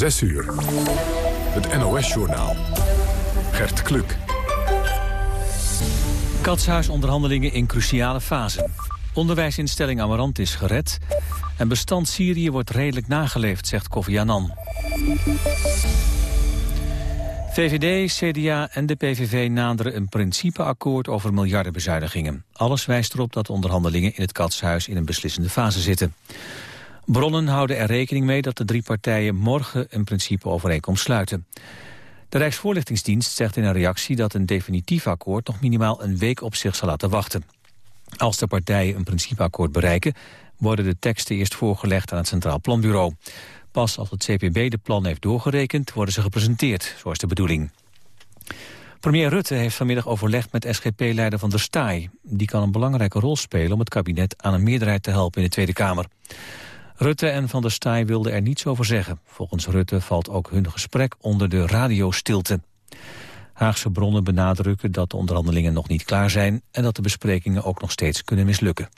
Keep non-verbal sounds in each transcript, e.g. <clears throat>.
6 uur. Het NOS-journaal. Gert Kluk. Katshuisonderhandelingen in cruciale fase. Onderwijsinstelling Amarant is gered. En bestand Syrië wordt redelijk nageleefd, zegt Kofi Annan. VVD, CDA en de PVV naderen een principeakkoord over miljardenbezuinigingen. Alles wijst erop dat de onderhandelingen in het Katshuis in een beslissende fase zitten. Bronnen houden er rekening mee dat de drie partijen morgen een principeovereenkomst sluiten. De Rijksvoorlichtingsdienst zegt in een reactie dat een definitief akkoord nog minimaal een week op zich zal laten wachten. Als de partijen een principeakkoord bereiken, worden de teksten eerst voorgelegd aan het Centraal Planbureau. Pas als het CPB de plan heeft doorgerekend, worden ze gepresenteerd, zoals de bedoeling. Premier Rutte heeft vanmiddag overlegd met SGP-leider Van der Staaij. Die kan een belangrijke rol spelen om het kabinet aan een meerderheid te helpen in de Tweede Kamer. Rutte en Van der Staaij wilden er niets over zeggen. Volgens Rutte valt ook hun gesprek onder de radiostilte. Haagse bronnen benadrukken dat de onderhandelingen nog niet klaar zijn... en dat de besprekingen ook nog steeds kunnen mislukken.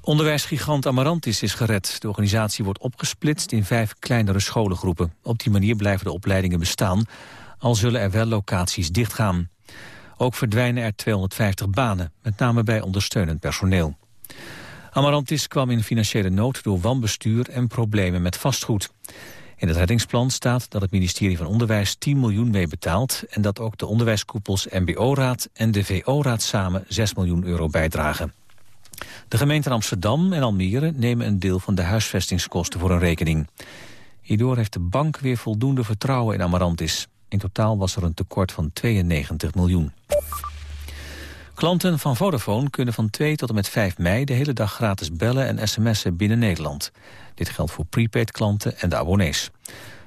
Onderwijsgigant Amarantis is gered. De organisatie wordt opgesplitst in vijf kleinere scholengroepen. Op die manier blijven de opleidingen bestaan, al zullen er wel locaties dichtgaan. Ook verdwijnen er 250 banen, met name bij ondersteunend personeel. Amarantis kwam in financiële nood door wanbestuur en problemen met vastgoed. In het reddingsplan staat dat het ministerie van Onderwijs 10 miljoen mee betaalt... en dat ook de onderwijskoepels MBO-raad en de VO-raad samen 6 miljoen euro bijdragen. De gemeenten Amsterdam en Almere nemen een deel van de huisvestingskosten voor een rekening. Hierdoor heeft de bank weer voldoende vertrouwen in Amarantis. In totaal was er een tekort van 92 miljoen. Klanten van Vodafone kunnen van 2 tot en met 5 mei de hele dag gratis bellen en sms'en binnen Nederland. Dit geldt voor prepaid-klanten en de abonnees.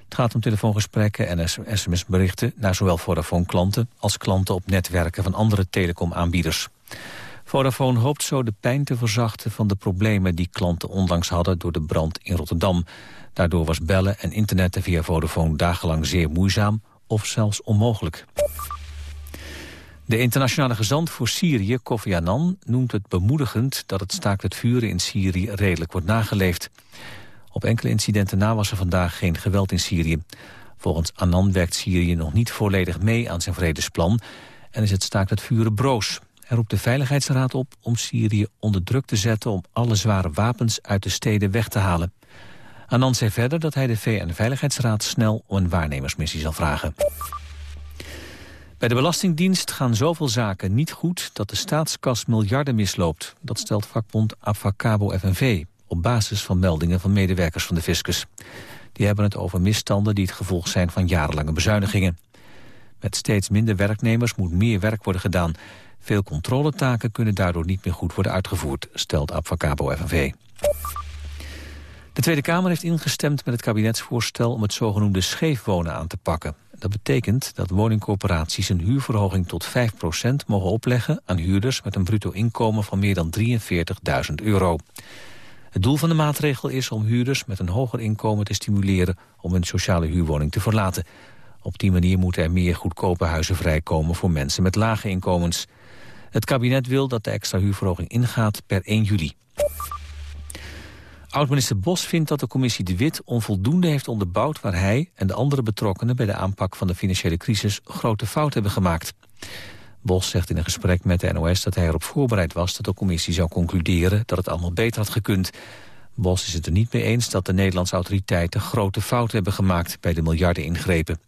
Het gaat om telefoongesprekken en sms-berichten naar zowel Vodafone-klanten als klanten op netwerken van andere telecomaanbieders. Vodafone hoopt zo de pijn te verzachten van de problemen die klanten onlangs hadden door de brand in Rotterdam. Daardoor was bellen en internetten via Vodafone dagenlang zeer moeizaam of zelfs onmogelijk. De internationale gezant voor Syrië, Kofi Annan, noemt het bemoedigend dat het staakt het vuren in Syrië redelijk wordt nageleefd. Op enkele incidenten na was er vandaag geen geweld in Syrië. Volgens Annan werkt Syrië nog niet volledig mee aan zijn vredesplan en is het staakt het vuren broos. Hij roept de Veiligheidsraad op om Syrië onder druk te zetten om alle zware wapens uit de steden weg te halen. Annan zei verder dat hij de VN-veiligheidsraad snel een waarnemersmissie zal vragen. Bij de Belastingdienst gaan zoveel zaken niet goed dat de staatskas miljarden misloopt. Dat stelt vakbond Avacabo FNV op basis van meldingen van medewerkers van de fiscus. Die hebben het over misstanden die het gevolg zijn van jarenlange bezuinigingen. Met steeds minder werknemers moet meer werk worden gedaan. Veel controletaken kunnen daardoor niet meer goed worden uitgevoerd, stelt Avacabo FNV. De Tweede Kamer heeft ingestemd met het kabinetsvoorstel om het zogenoemde scheefwonen aan te pakken. Dat betekent dat woningcorporaties een huurverhoging tot 5% mogen opleggen aan huurders met een bruto inkomen van meer dan 43.000 euro. Het doel van de maatregel is om huurders met een hoger inkomen te stimuleren om een sociale huurwoning te verlaten. Op die manier moeten er meer goedkope huizen vrijkomen voor mensen met lage inkomens. Het kabinet wil dat de extra huurverhoging ingaat per 1 juli. Oud-minister Bos vindt dat de commissie De Wit onvoldoende heeft onderbouwd... waar hij en de andere betrokkenen bij de aanpak van de financiële crisis... grote fout hebben gemaakt. Bos zegt in een gesprek met de NOS dat hij erop voorbereid was... dat de commissie zou concluderen dat het allemaal beter had gekund. Bos is het er niet mee eens dat de Nederlandse autoriteiten... grote fouten hebben gemaakt bij de miljarden ingrepen.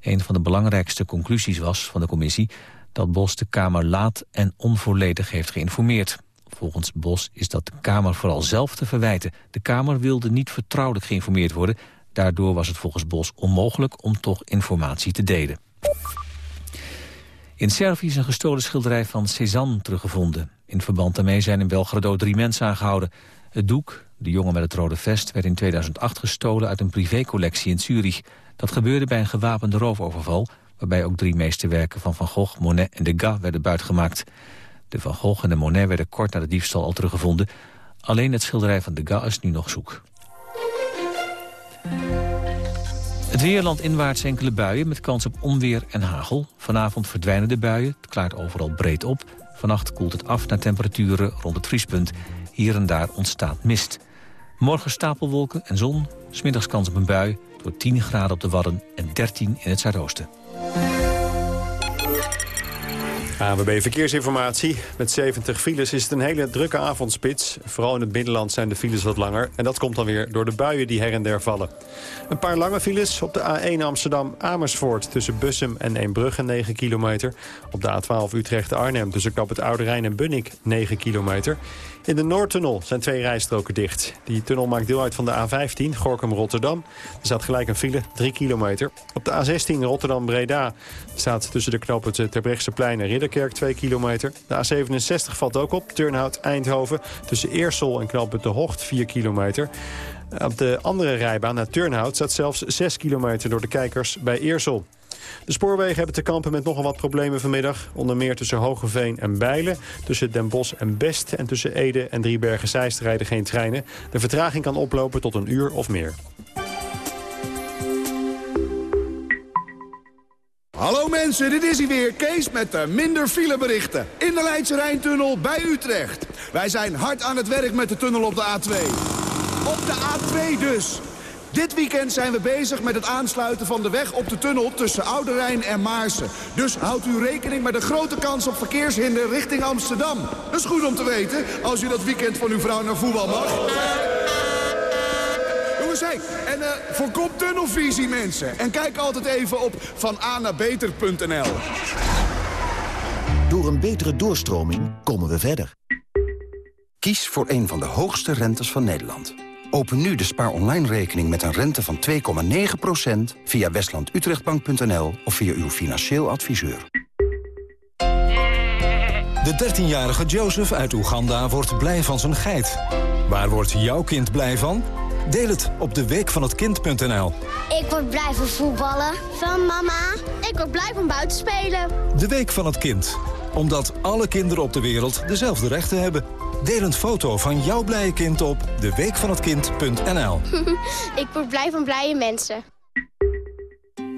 Een van de belangrijkste conclusies was van de commissie... dat Bos de Kamer laat en onvolledig heeft geïnformeerd. Volgens Bos is dat de Kamer vooral zelf te verwijten. De Kamer wilde niet vertrouwelijk geïnformeerd worden. Daardoor was het volgens Bos onmogelijk om toch informatie te delen. In Servië is een gestolen schilderij van Cézanne teruggevonden. In verband daarmee zijn in Belgrado drie mensen aangehouden. Het doek, de jongen met het rode vest, werd in 2008 gestolen uit een privécollectie in Zurich. Dat gebeurde bij een gewapende roofoverval, waarbij ook drie meesterwerken van Van Gogh, Monet en Degas werden buitgemaakt. De Van Gogh en de Monet werden kort na de diefstal al teruggevonden. Alleen het schilderij van Degas is nu nog zoek. Het weerland inwaarts enkele buien met kans op onweer en hagel. Vanavond verdwijnen de buien, het klaart overal breed op. Vannacht koelt het af naar temperaturen rond het vriespunt. Hier en daar ontstaat mist. Morgen stapelwolken en zon, Smiddags kans op een bui, door 10 graden op de Wadden en 13 in het zuidoosten. AWB Verkeersinformatie. Met 70 files is het een hele drukke avondspits. Vooral in het binnenland zijn de files wat langer. En dat komt dan weer door de buien die her en der vallen. Een paar lange files op de A1 Amsterdam-Amersfoort... tussen Bussum en Eembrugge 9 kilometer. Op de A12 Utrecht-Arnhem tussen Kap het Oude Rijn en Bunnik 9 kilometer. In de Noordtunnel zijn twee rijstroken dicht. Die tunnel maakt deel uit van de A15, Gorkum-Rotterdam. Er staat gelijk een file, 3 kilometer. Op de A16 Rotterdam-Breda staat tussen de knoop het Terbrechtseplein en Ridderkerk 2 kilometer. De A67 valt ook op, Turnhout-Eindhoven. Tussen Eersel en knoop De Hocht 4 kilometer. Op de andere rijbaan naar Turnhout staat zelfs 6 kilometer door de kijkers bij Eersel. De spoorwegen hebben te kampen met nogal wat problemen vanmiddag. Onder meer tussen Hogeveen en Bijlen, tussen Den Bosch en Best... en tussen Ede en Driebergen-Zeist rijden geen treinen. De vertraging kan oplopen tot een uur of meer. Hallo mensen, dit is hij weer, Kees met de minder fileberichten. In de Leidse Rijntunnel bij Utrecht. Wij zijn hard aan het werk met de tunnel op de A2. Op de A2 dus. Dit weekend zijn we bezig met het aansluiten van de weg op de tunnel tussen Oude Rijn en Maarsen. Dus houdt u rekening met een grote kans op verkeershinder richting Amsterdam. Dat is goed om te weten als u dat weekend van uw vrouw naar voetbal mag. Jongens, hé, en uh, voorkom tunnelvisie mensen. En kijk altijd even op vananabeter.nl. Door een betere doorstroming komen we verder. Kies voor een van de hoogste rentes van Nederland. Open nu de Spaar Online rekening met een rente van 2,9% via westlandutrechtbank.nl of via uw financieel adviseur. De 13-jarige Joseph uit Oeganda wordt blij van zijn geit. Waar wordt jouw kind blij van? Deel het op de week van het kind.nl. Ik word blij van voetballen. Van mama. Ik word blij van buiten spelen. De week van het kind. Omdat alle kinderen op de wereld dezelfde rechten hebben. Deel een foto van jouw blije kind op deweekvanhetkind.nl. <laughs> Ik word blij van blije mensen.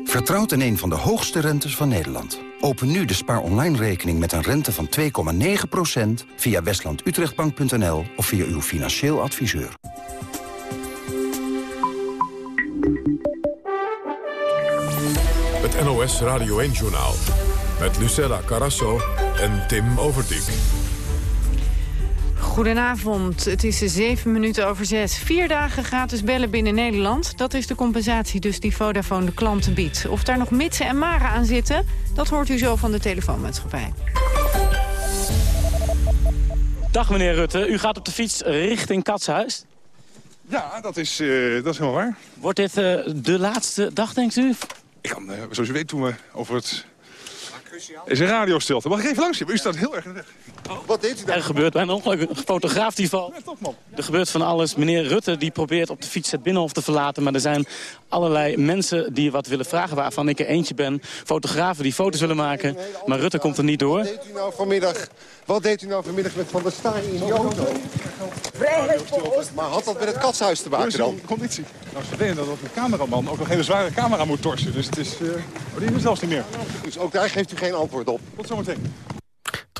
Vertrouwt in een van de hoogste rentes van Nederland. Open nu de Spaar Online rekening met een rente van 2,9% via westlandutrechtbank.nl of via uw financieel adviseur. Het NOS Radio 1-journaal met Lucella Carasso en Tim Overdijk. Goedenavond, het is zeven minuten over zes. Vier dagen gratis bellen binnen Nederland. Dat is de compensatie dus die Vodafone de klanten biedt. Of daar nog mitsen en maren aan zitten, dat hoort u zo van de telefoonmaatschappij. Dag meneer Rutte, u gaat op de fiets richting Katshuis. Ja, dat is, uh, dat is helemaal waar. Wordt dit uh, de laatste dag, denkt u? Ik kan, uh, zoals u weet, toen we over het... Is een radiostilte. Mag ik even langs? U staat heel erg in de weg. Wat deed u daar? Er gebeurt bij een ongeluk. Een fotograaf die valt. Er gebeurt van alles. Meneer Rutte die probeert op de fiets het Binnenhof te verlaten. Maar er zijn allerlei mensen die wat willen vragen waarvan ik er eentje ben. Fotografen die foto's willen maken. Maar Rutte komt er niet door. Wat deed u nou vanmiddag, wat deed u nou vanmiddag met Van der Staaij in die auto? Vrijheid voor ons. Maar had dat met het katshuis te maken dan? Conditie. Nou, ze weten dat een cameraman ook nog een hele zware camera moet torsen. Dus het is... Uh... Oh, die is zelfs niet meer. Dus ook daar geeft u geen antwoord op? Tot zometeen.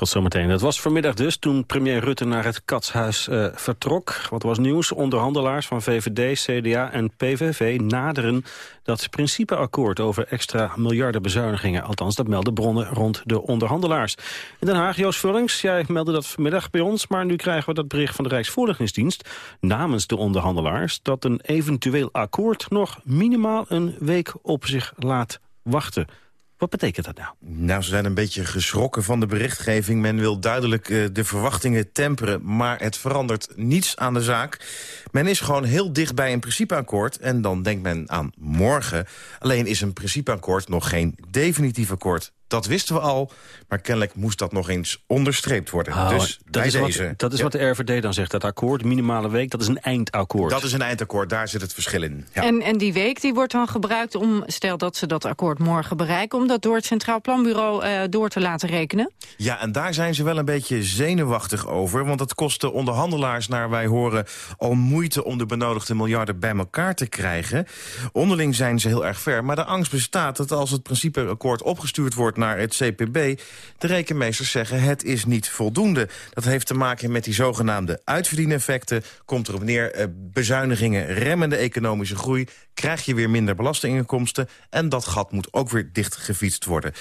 Tot zometeen. Dat was vanmiddag dus toen premier Rutte naar het Katshuis uh, vertrok. Wat was nieuws? Onderhandelaars van VVD, CDA en PVV naderen dat principeakkoord over extra miljarden bezuinigingen. Althans, dat melden bronnen rond de onderhandelaars. In Den Haag, Joost Vullings, jij meldde dat vanmiddag bij ons... maar nu krijgen we dat bericht van de Rijksvoorlichtingsdienst... namens de onderhandelaars dat een eventueel akkoord nog minimaal een week op zich laat wachten. Wat betekent dat nou? Nou, ze zijn een beetje geschrokken van de berichtgeving. Men wil duidelijk uh, de verwachtingen temperen, maar het verandert niets aan de zaak. Men is gewoon heel dicht bij een principeakkoord en dan denkt men aan morgen. Alleen is een principeakkoord nog geen definitief akkoord. Dat wisten we al, maar kennelijk moest dat nog eens onderstreept worden. Oh, dus dat, is deze, wat, dat is wat de RVD dan zegt. Dat akkoord, minimale week, dat is een eindakkoord. Dat is een eindakkoord, daar zit het verschil in. Ja. En, en die week die wordt dan gebruikt om, stel dat ze dat akkoord morgen bereiken... om dat door het Centraal Planbureau uh, door te laten rekenen? Ja, en daar zijn ze wel een beetje zenuwachtig over. Want het kost de onderhandelaars, naar wij horen... al moeite om de benodigde miljarden bij elkaar te krijgen. Onderling zijn ze heel erg ver. Maar de angst bestaat dat als het principeakkoord opgestuurd wordt naar het CPB. De rekenmeesters zeggen het is niet voldoende. Dat heeft te maken met die zogenaamde uitverdieneffecten. Komt erop neer, uh, bezuinigingen remmen de economische groei... krijg je weer minder belastinginkomsten... en dat gat moet ook weer dichtgefietst worden.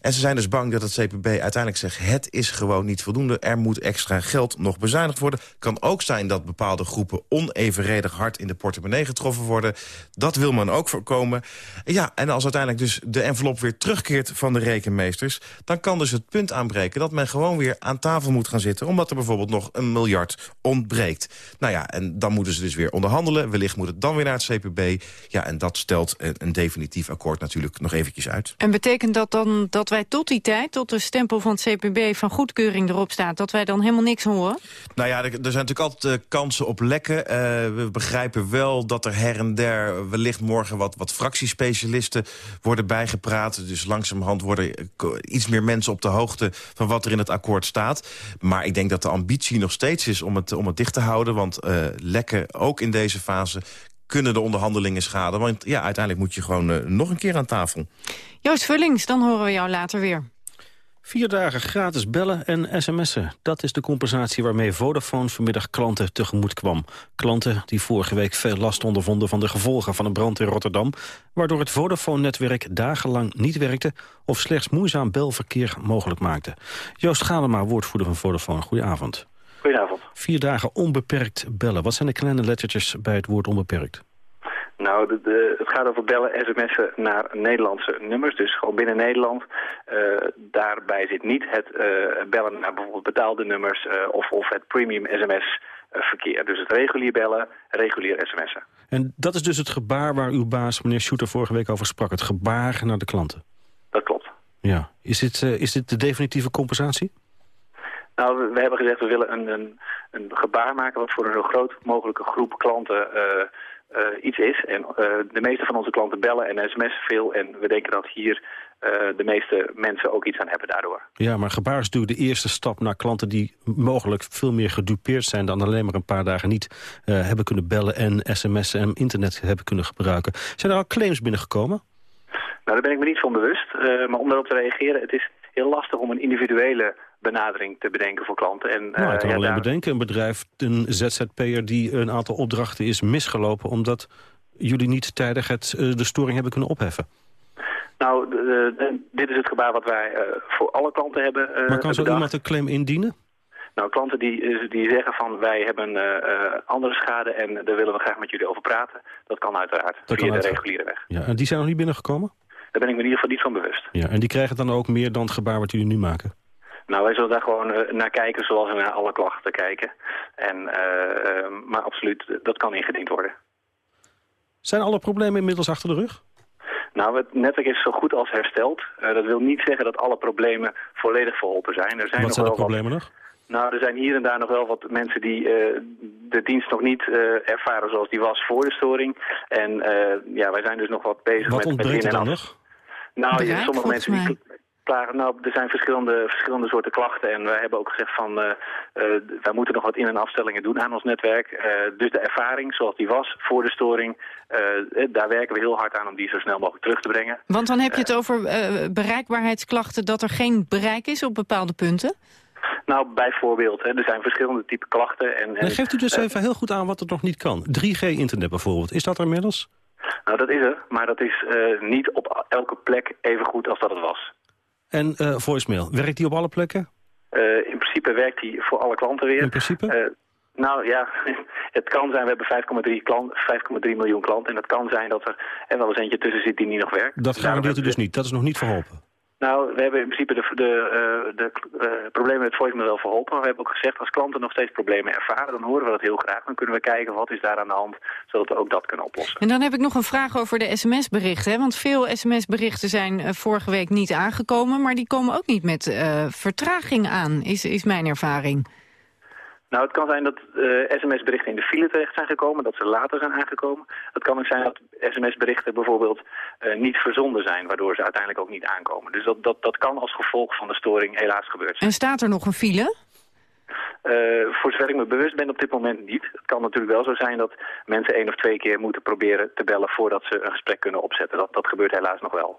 En ze zijn dus bang dat het CPB uiteindelijk zegt... het is gewoon niet voldoende, er moet extra geld nog bezuinigd worden. Kan ook zijn dat bepaalde groepen onevenredig hard in de portemonnee getroffen worden. Dat wil men ook voorkomen. Ja, en als uiteindelijk dus de envelop weer terugkeert van de rekenmeesters... dan kan dus het punt aanbreken dat men gewoon weer aan tafel moet gaan zitten... omdat er bijvoorbeeld nog een miljard ontbreekt. Nou ja, en dan moeten ze dus weer onderhandelen. Wellicht moet het dan weer naar het CPB. Ja, en dat stelt een, een definitief akkoord natuurlijk nog eventjes uit. En betekent dat dan dat wij tot die tijd, tot de stempel van het CPB van goedkeuring erop staat... dat wij dan helemaal niks horen? Nou ja, er, er zijn natuurlijk altijd uh, kansen op lekken. Uh, we begrijpen wel dat er her en der wellicht morgen wat, wat fractiespecialisten worden bijgepraat. Dus langzamerhand worden iets meer mensen op de hoogte van wat er in het akkoord staat. Maar ik denk dat de ambitie nog steeds is om het, om het dicht te houden. Want uh, lekken, ook in deze fase, kunnen de onderhandelingen schaden. Want ja, uiteindelijk moet je gewoon uh, nog een keer aan tafel. Joost Vullings, dan horen we jou later weer. Vier dagen gratis bellen en sms'en. Dat is de compensatie waarmee Vodafone vanmiddag klanten tegemoet kwam. Klanten die vorige week veel last ondervonden van de gevolgen van een brand in Rotterdam... waardoor het Vodafone-netwerk dagenlang niet werkte... of slechts moeizaam belverkeer mogelijk maakte. Joost Galema, woordvoerder van Vodafone. Goedenavond. Goedenavond. Vier dagen onbeperkt bellen. Wat zijn de kleine lettertjes bij het woord onbeperkt? Nou, de, de, het gaat over bellen, sms'en naar Nederlandse nummers. Dus gewoon binnen Nederland. Uh, daarbij zit niet het uh, bellen naar bijvoorbeeld betaalde nummers... Uh, of, of het premium sms verkeer. Dus het regulier bellen, regulier sms'en. En dat is dus het gebaar waar uw baas, meneer Shooter, vorige week over sprak. Het gebaar naar de klanten. Dat klopt. Ja. Is dit, is dit de definitieve compensatie? Nou, we, hebben gezegd we willen een, een, een gebaar maken... wat voor een zo groot mogelijke groep klanten uh, iets is. En uh, de meeste van onze klanten bellen en sms'en veel. En we denken dat hier uh, de meeste mensen ook iets aan hebben daardoor. Ja, maar gebaar is natuurlijk de eerste stap naar klanten... die mogelijk veel meer gedupeerd zijn dan alleen maar een paar dagen niet hebben kunnen bellen... en sms'en en internet hebben kunnen gebruiken. Zijn er al claims binnengekomen? Nou, daar ben ik me niet van bewust. maar om daarop te reageren, het is heel lastig om een individuele benadering te bedenken voor klanten. En, nou, ik kan ja, alleen daar... bedenken, een bedrijf, een ZZP'er die een aantal opdrachten is misgelopen... omdat jullie niet tijdig het, de storing hebben kunnen opheffen. Nou, de, de, dit is het gebaar wat wij uh, voor alle klanten hebben uh, Maar kan zo iemand een claim indienen? Nou, klanten die, die zeggen van wij hebben uh, andere schade en daar willen we graag met jullie over praten. Dat kan uiteraard, dat via kan de reguliere weg. Ja, en die zijn nog niet binnengekomen? Daar ben ik me in ieder geval niet van bewust. Ja, en die krijgen dan ook meer dan het gebaar wat jullie nu maken? Nou, wij zullen daar gewoon uh, naar kijken zoals we naar alle klachten kijken. En, uh, uh, maar absoluut, dat kan ingediend worden. Zijn alle problemen inmiddels achter de rug? Nou, het netwerk is zo goed als hersteld. dat wil niet zeggen dat alle problemen volledig verholpen zijn. Er zijn wat nog zijn wel de problemen wat... nog? Nou, er zijn hier en daar nog wel wat mensen die de dienst nog niet ervaren zoals die was voor de storing. En ja, wij zijn dus nog wat bezig wat met... Wat ontbreekt er dan nog? Nou, ja, sommige mensen die Nou, er zijn verschillende, verschillende soorten klachten. En wij hebben ook gezegd van, uh, uh, wij moeten nog wat in- en afstellingen doen aan ons netwerk. Uh, dus de ervaring zoals die was voor de storing, daar werken we heel hard aan om die zo snel mogelijk terug te brengen. Want dan heb je het over bereikbaarheidsklachten, dat er geen bereik is op bepaalde punten? Nou, bijvoorbeeld, hè, er zijn verschillende type klachten. En, en Dan geeft u dus even heel goed aan wat er nog niet kan. 3G-internet bijvoorbeeld, is dat er inmiddels? Nou, dat is er, maar dat is niet op elke plek even goed als dat het was. En uh, voicemail, werkt die op alle plekken? Uh, in principe werkt die voor alle klanten weer. In principe? Uh, nou ja, <laughs> het kan zijn, we hebben 5,3 klant, 5,3 miljoen klanten. En het kan zijn dat er er wel eens eentje tussen zit die niet nog werkt. Dat garandeert u dus niet, dat is nog niet verholpen? Nou, we hebben in principe de, de, uh, de uh, problemen met voicemail wel verholpen. Maar we hebben ook gezegd, als klanten nog steeds problemen ervaren... dan horen we dat heel graag. Dan kunnen we kijken wat is daar aan de hand, zodat we ook dat kunnen oplossen. En dan heb ik nog een vraag over de sms-berichten. Want veel sms-berichten zijn uh, vorige week niet aangekomen... maar die komen ook niet met vertraging aan, is, is mijn ervaring. Nou, het kan zijn dat uh, sms-berichten in de file terecht zijn gekomen, dat ze later zijn aangekomen. Het kan ook zijn dat sms-berichten bijvoorbeeld uh, niet verzonden zijn, waardoor ze uiteindelijk ook niet aankomen. Dus dat, dat, dat kan als gevolg van de storing helaas gebeuren. En staat er nog een file? Uh, voor zover ik me bewust ben op dit moment niet. Het kan natuurlijk wel zo zijn dat mensen één of twee keer moeten proberen te bellen voordat ze een gesprek kunnen opzetten. Dat, dat gebeurt helaas nog wel.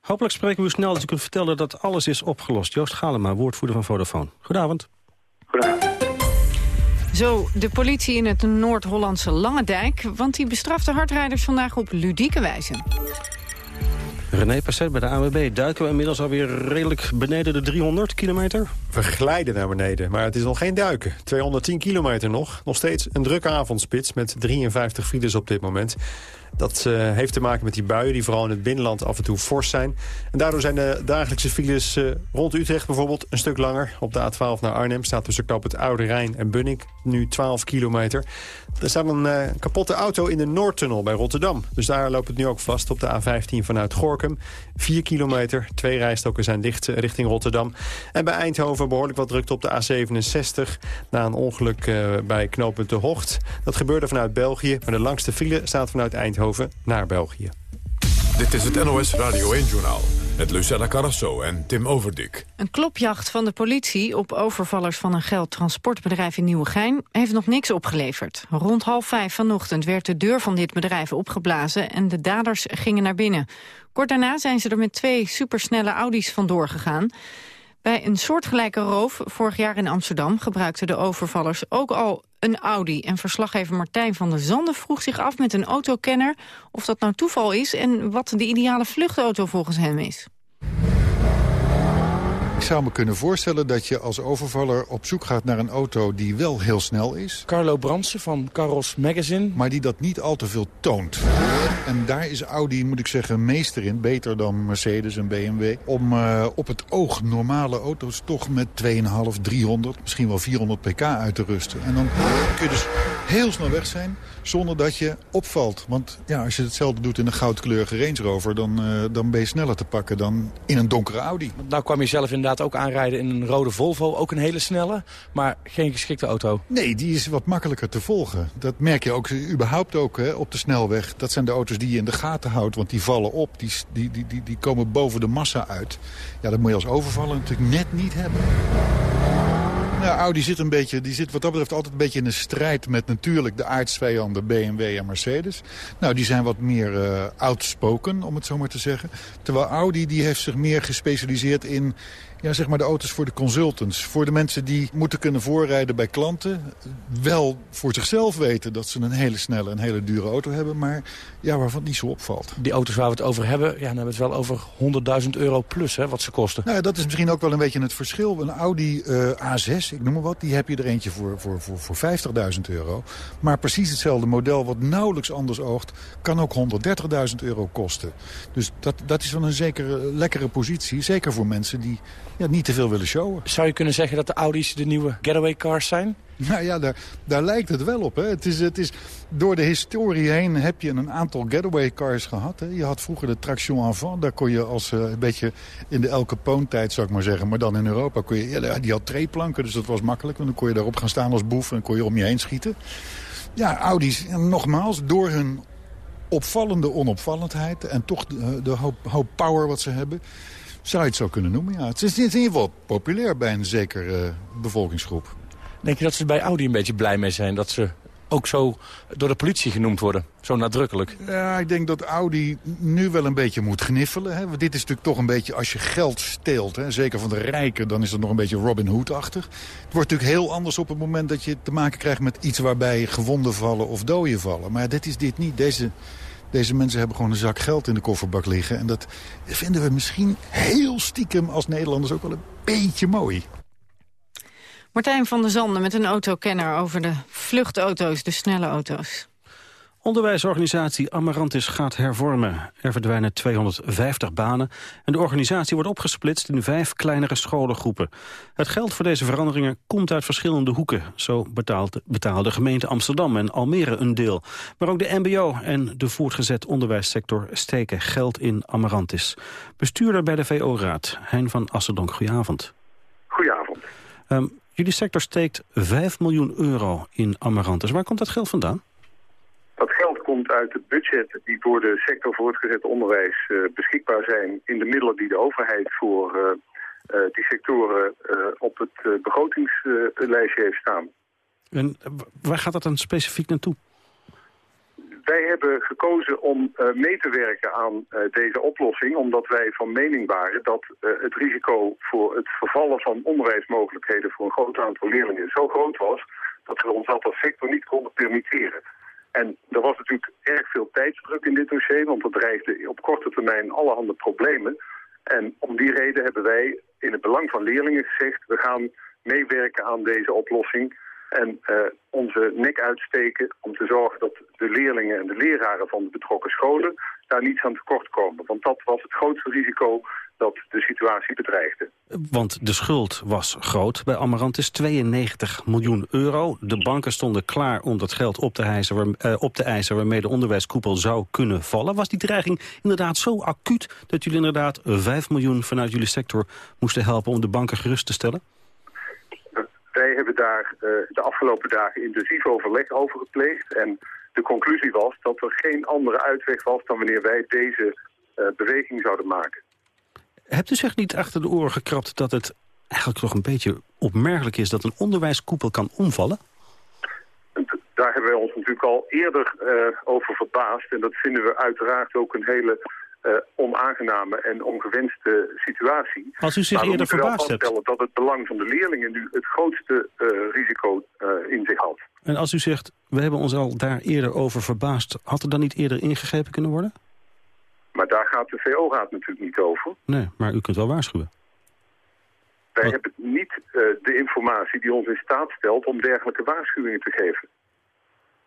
Hopelijk spreken we u snel dat u kunt vertellen dat alles is opgelost. Joost Galema, woordvoerder van Vodafone. Goedenavond. Goedenavond. Zo, de politie in het Noord-Hollandse Langendijk... want die bestrafte hardrijders vandaag op ludieke wijze. René Passet bij de AWB. Duiken we inmiddels alweer redelijk beneden de 300 kilometer? We glijden naar beneden, maar het is nog geen duiken. 210 kilometer nog. Nog steeds een drukke avondspits met 53 files op dit moment. Dat uh, heeft te maken met die buien die vooral in het binnenland af en toe fors zijn. En daardoor zijn de dagelijkse files uh, rond Utrecht bijvoorbeeld een stuk langer. Op de A12 naar Arnhem staat tussen knop het Oude Rijn en Bunnik nu 12 kilometer. Er staat een uh, kapotte auto in de Noordtunnel bij Rotterdam. Dus daar loopt het nu ook vast op de A15 vanuit Gorkum. 4 kilometer, twee rijstokken zijn dicht richting Rotterdam. En bij Eindhoven behoorlijk wat drukte op de A67... na een ongeluk bij knooppunt De Hocht. Dat gebeurde vanuit België, maar de langste file staat vanuit Eindhoven naar België. Dit is het NOS Radio 1-journaal met Lucella Carrasso en Tim Overdik. Een klopjacht van de politie op overvallers van een geldtransportbedrijf in Nieuwegein heeft nog niks opgeleverd. Rond half vijf vanochtend werd de deur van dit bedrijf opgeblazen en de daders gingen naar binnen. Kort daarna zijn ze er met twee supersnelle Audi's vandoor gegaan. Bij een soortgelijke roof vorig jaar in Amsterdam gebruikten de overvallers ook al een Audi. En verslaggever Martijn van der Zanden vroeg zich af met een autokenner of dat nou toeval is en wat de ideale vluchtauto volgens hem is. Ik zou me kunnen voorstellen dat je als overvaller op zoek gaat naar een auto die wel heel snel is. Carlo Brandsen van Carros Magazine. Maar die dat niet al te veel toont. En daar is Audi, moet ik zeggen, meester in. Beter dan Mercedes en BMW. Om uh, op het oog normale auto's toch met 2,5, 300, misschien wel 400 pk uit te rusten. En dan kun je dus heel snel weg zijn zonder dat je opvalt. Want ja, als je hetzelfde doet in een goudkleurige Range Rover... dan, uh, dan ben je sneller te pakken dan in een donkere Audi. Nou kwam je zelf inderdaad ook aanrijden in een rode Volvo. Ook een hele snelle, maar geen geschikte auto. Nee, die is wat makkelijker te volgen. Dat merk je ook überhaupt ook hè, op de snelweg. Dat zijn de auto's die je in de gaten houdt, want die vallen op. Die, die, die, die, die komen boven de massa uit. Ja, dat moet je als overvaller natuurlijk net niet hebben. Nou, Audi zit, een beetje, die zit wat dat betreft altijd een beetje in een strijd met natuurlijk de aardsvijanden BMW en Mercedes. Nou, die zijn wat meer uh, outspoken, om het zo maar te zeggen. Terwijl Audi die heeft zich meer gespecialiseerd in ja, zeg maar de auto's voor de consultants. Voor de mensen die moeten kunnen voorrijden bij klanten. Wel voor zichzelf weten dat ze een hele snelle en hele dure auto hebben. Maar ja, waarvan het niet zo opvalt. Die auto's waar we het over hebben, ja, dan hebben we het wel over 100.000 euro plus hè, wat ze kosten. Nou, dat is misschien ook wel een beetje het verschil. Een Audi uh, A6, ik noem maar wat, die heb je er eentje voor, voor, voor, voor 50.000 euro. Maar precies hetzelfde model wat nauwelijks anders oogt... kan ook 130.000 euro kosten. Dus dat, dat is wel een zekere lekkere positie. Zeker voor mensen die ja, niet te veel willen showen. Zou je kunnen zeggen dat de Audi's de nieuwe getaway cars zijn? Nou ja, daar, daar lijkt het wel op. Hè. Het is, het is, door de historie heen heb je een aantal getaway cars gehad. Hè. Je had vroeger de traction avant. Daar kon je als uh, een beetje in de El Capone-tijd, zou ik maar zeggen. Maar dan in Europa kon je... Ja, die had treeplanken, dus dat was makkelijk. Want dan kon je daarop gaan staan als boef en kon je om je heen schieten. Ja, Audi's, nogmaals, door hun opvallende onopvallendheid... en toch de, de hoop, hoop power wat ze hebben zou je het zo kunnen noemen, ja. Het is in ieder geval populair bij een zekere uh, bevolkingsgroep. Denk je dat ze bij Audi een beetje blij mee zijn... dat ze ook zo door de politie genoemd worden, zo nadrukkelijk? Ja, ik denk dat Audi nu wel een beetje moet gniffelen. Hè? Want dit is natuurlijk toch een beetje, als je geld steelt... Hè? zeker van de rijken, dan is het nog een beetje Robin Hood-achtig. Het wordt natuurlijk heel anders op het moment dat je te maken krijgt... met iets waarbij gewonden vallen of doden vallen. Maar dit is dit niet. Deze deze mensen hebben gewoon een zak geld in de kofferbak liggen. En dat vinden we misschien heel stiekem als Nederlanders ook wel een beetje mooi. Martijn van der Zanden met een autokenner over de vluchtauto's, de snelle auto's. Onderwijsorganisatie Amarantis gaat hervormen. Er verdwijnen 250 banen en de organisatie wordt opgesplitst in vijf kleinere scholengroepen. Het geld voor deze veranderingen komt uit verschillende hoeken. Zo betaalt, betaalde gemeente Amsterdam en Almere een deel. Maar ook de mbo en de voortgezet onderwijssector steken geld in Amarantis. Bestuurder bij de VO-raad, Hein van Assendonk, goedenavond. Goedenavond. Um, jullie sector steekt 5 miljoen euro in Amarantis. Waar komt dat geld vandaan? Dat geld komt uit het budget die voor de sector voortgezet onderwijs uh, beschikbaar zijn... in de middelen die de overheid voor uh, uh, die sectoren op het begrotingslijstje heeft staan. En waar gaat dat dan specifiek naartoe? wij hebben gekozen om mee te werken aan deze oplossing... omdat wij van mening waren dat het risico voor het vervallen van onderwijsmogelijkheden... voor een groot aantal leerlingen zo groot was... dat we ons dat als sector niet konden permitteren. En er was natuurlijk erg veel tijdsdruk in dit dossier... want er dreigde op korte termijn allerhande problemen. En om die reden hebben wij in het belang van leerlingen gezegd... we gaan meewerken aan deze oplossing en uh, onze nek uitsteken om te zorgen dat de leerlingen en de leraren van de betrokken scholen daar niets aan tekort komen. Want dat was het grootste risico dat de situatie bedreigde. Want de schuld was groot bij Amarantis, 92 miljoen euro. De banken stonden klaar om dat geld op te, eisen, uh, op te eisen waarmee de onderwijskoepel zou kunnen vallen. Was die dreiging inderdaad zo acuut dat jullie inderdaad 5 miljoen vanuit jullie sector moesten helpen om de banken gerust te stellen? Wij hebben daar uh, de afgelopen dagen intensief overleg over gepleegd. En de conclusie was dat er geen andere uitweg was dan wanneer wij deze uh, beweging zouden maken. Hebt u zich niet achter de oren gekrapt dat het eigenlijk toch een beetje opmerkelijk is dat een onderwijskoepel kan omvallen? Daar hebben wij ons natuurlijk al eerder uh, over verbaasd. En dat vinden we uiteraard ook een hele uh, onaangename en ongewenste situatie. Als u zich eerder verbaasd hebt. dat het belang van de leerlingen nu het grootste uh, risico in zich had. En als u zegt, we hebben ons al daar eerder over verbaasd... had er dan niet eerder ingegrepen kunnen worden? Maar daar gaat de VO-raad natuurlijk niet over. Nee, maar u kunt wel waarschuwen. Wij Wat? hebben niet de informatie die ons in staat stelt om dergelijke waarschuwingen te geven.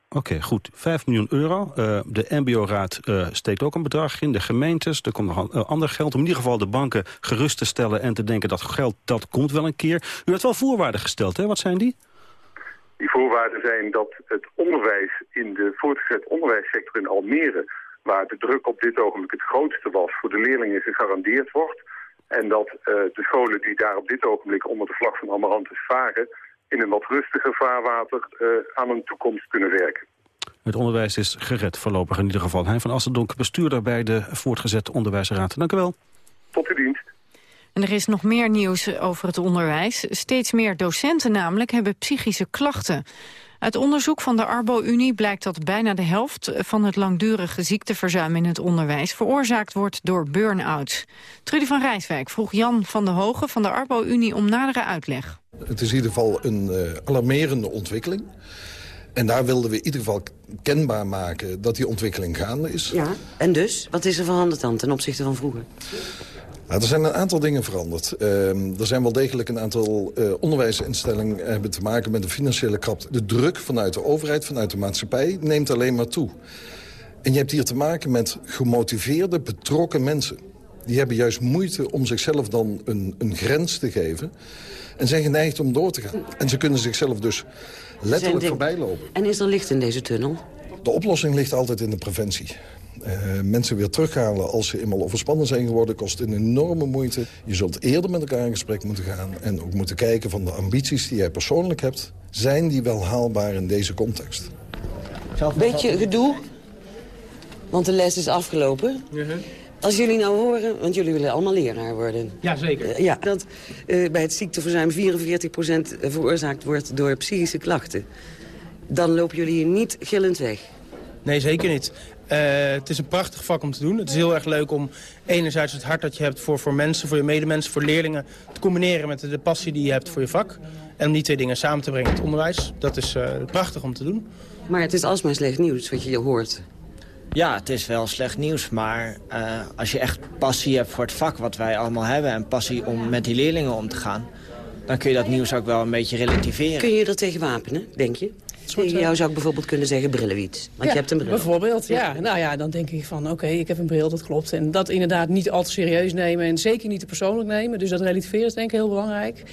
Oké, okay, goed. 5 miljoen euro. Uh, de MBO-raad uh, steekt ook een bedrag in. De gemeentes, er komt nog uh, ander geld. Om in ieder geval de banken gerust te stellen en te denken dat geld, dat komt wel een keer. U heeft wel voorwaarden gesteld, hè? Wat zijn die? Die voorwaarden zijn dat het onderwijs in de voortgezet onderwijssector in Almere... waar de druk op dit ogenblik het grootste was, voor de leerlingen gegarandeerd wordt. En dat de scholen die daar op dit ogenblik onder de vlag van Amarantus varen in een wat rustiger vaarwater uh, aan een toekomst kunnen werken. Het onderwijs is gered voorlopig in ieder geval. Hein van Assendonk, bestuurder bij de Voortgezet Onderwijsraad. Dank u wel. Tot uw dienst. En er is nog meer nieuws over het onderwijs. Steeds meer docenten namelijk hebben psychische klachten. Uit onderzoek van de Arbo-Unie blijkt dat bijna de helft van het langdurige ziekteverzuim in het onderwijs veroorzaakt wordt door burn-out. Trudy van Rijswijk vroeg Jan van der Hogen van de Arbo-Unie om nadere uitleg. Het is in ieder geval een uh, alarmerende ontwikkeling. En daar wilden we in ieder geval kenbaar maken dat die ontwikkeling gaande is. Ja, en dus? Wat is er veranderd dan ten opzichte van vroeger? Nou, er zijn een aantal dingen veranderd. Uh, er zijn wel degelijk een aantal uh, onderwijsinstellingen hebben te maken met een financiële krapte. De druk vanuit de overheid, vanuit de maatschappij, neemt alleen maar toe. En je hebt hier te maken met gemotiveerde, betrokken mensen. Die hebben juist moeite om zichzelf dan een, een grens te geven. En zijn geneigd om door te gaan. En ze kunnen zichzelf dus letterlijk voorbij lopen. En is er licht in deze tunnel? De oplossing ligt altijd in de preventie. Uh, mensen weer terughalen als ze eenmaal overspannen zijn geworden... kost een enorme moeite. Je zult eerder met elkaar in gesprek moeten gaan... en ook moeten kijken van de ambities die jij persoonlijk hebt... zijn die wel haalbaar in deze context? Beetje gedoe, want de les is afgelopen. Uh -huh. Als jullie nou horen, want jullie willen allemaal leraar worden. Ja, zeker. Uh, ja, dat uh, bij het ziekteverzuim 44% veroorzaakt wordt door psychische klachten. Dan lopen jullie hier niet gillend weg. Nee, zeker niet. Uh, het is een prachtig vak om te doen. Het is heel erg leuk om enerzijds het hart dat je hebt voor, voor mensen, voor je medemensen, voor leerlingen... te combineren met de, de passie die je hebt voor je vak. En om die twee dingen samen te brengen in het onderwijs. Dat is uh, prachtig om te doen. Maar het is alsmaar slecht nieuws wat je hier hoort. Ja, het is wel slecht nieuws, maar uh, als je echt passie hebt voor het vak wat wij allemaal hebben... en passie om met die leerlingen om te gaan... dan kun je dat nieuws ook wel een beetje relativeren. Kun je er tegen wapenen, denk je? Tegen jou zou ik bijvoorbeeld kunnen zeggen brillenwiet. Want ja, je hebt een bril. Bijvoorbeeld, ja. Nou ja, dan denk ik van oké, okay, ik heb een bril, dat klopt. En dat inderdaad niet al te serieus nemen en zeker niet te persoonlijk nemen. Dus dat relativeren is denk ik heel belangrijk.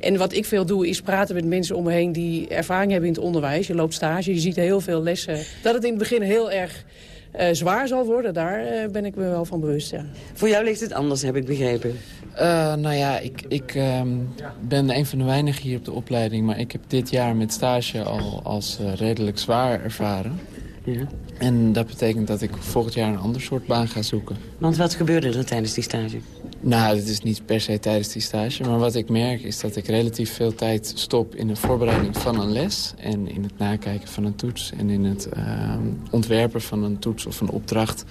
En wat ik veel doe is praten met mensen om me heen die ervaring hebben in het onderwijs. Je loopt stage, je ziet heel veel lessen. Dat het in het begin heel erg uh, zwaar zal worden, daar uh, ben ik me wel van bewust, ja. Voor jou ligt het anders, heb ik begrepen. Uh, nou ja, ik, ik um, ben een van de weinigen hier op de opleiding... maar ik heb dit jaar met stage al als redelijk zwaar ervaren. Ja. En dat betekent dat ik volgend jaar een ander soort baan ga zoeken. Want wat gebeurde er tijdens die stage? Nou, het is niet per se tijdens die stage. Maar wat ik merk is dat ik relatief veel tijd stop in de voorbereiding van een les. En in het nakijken van een toets. En in het uh, ontwerpen van een toets of een opdracht.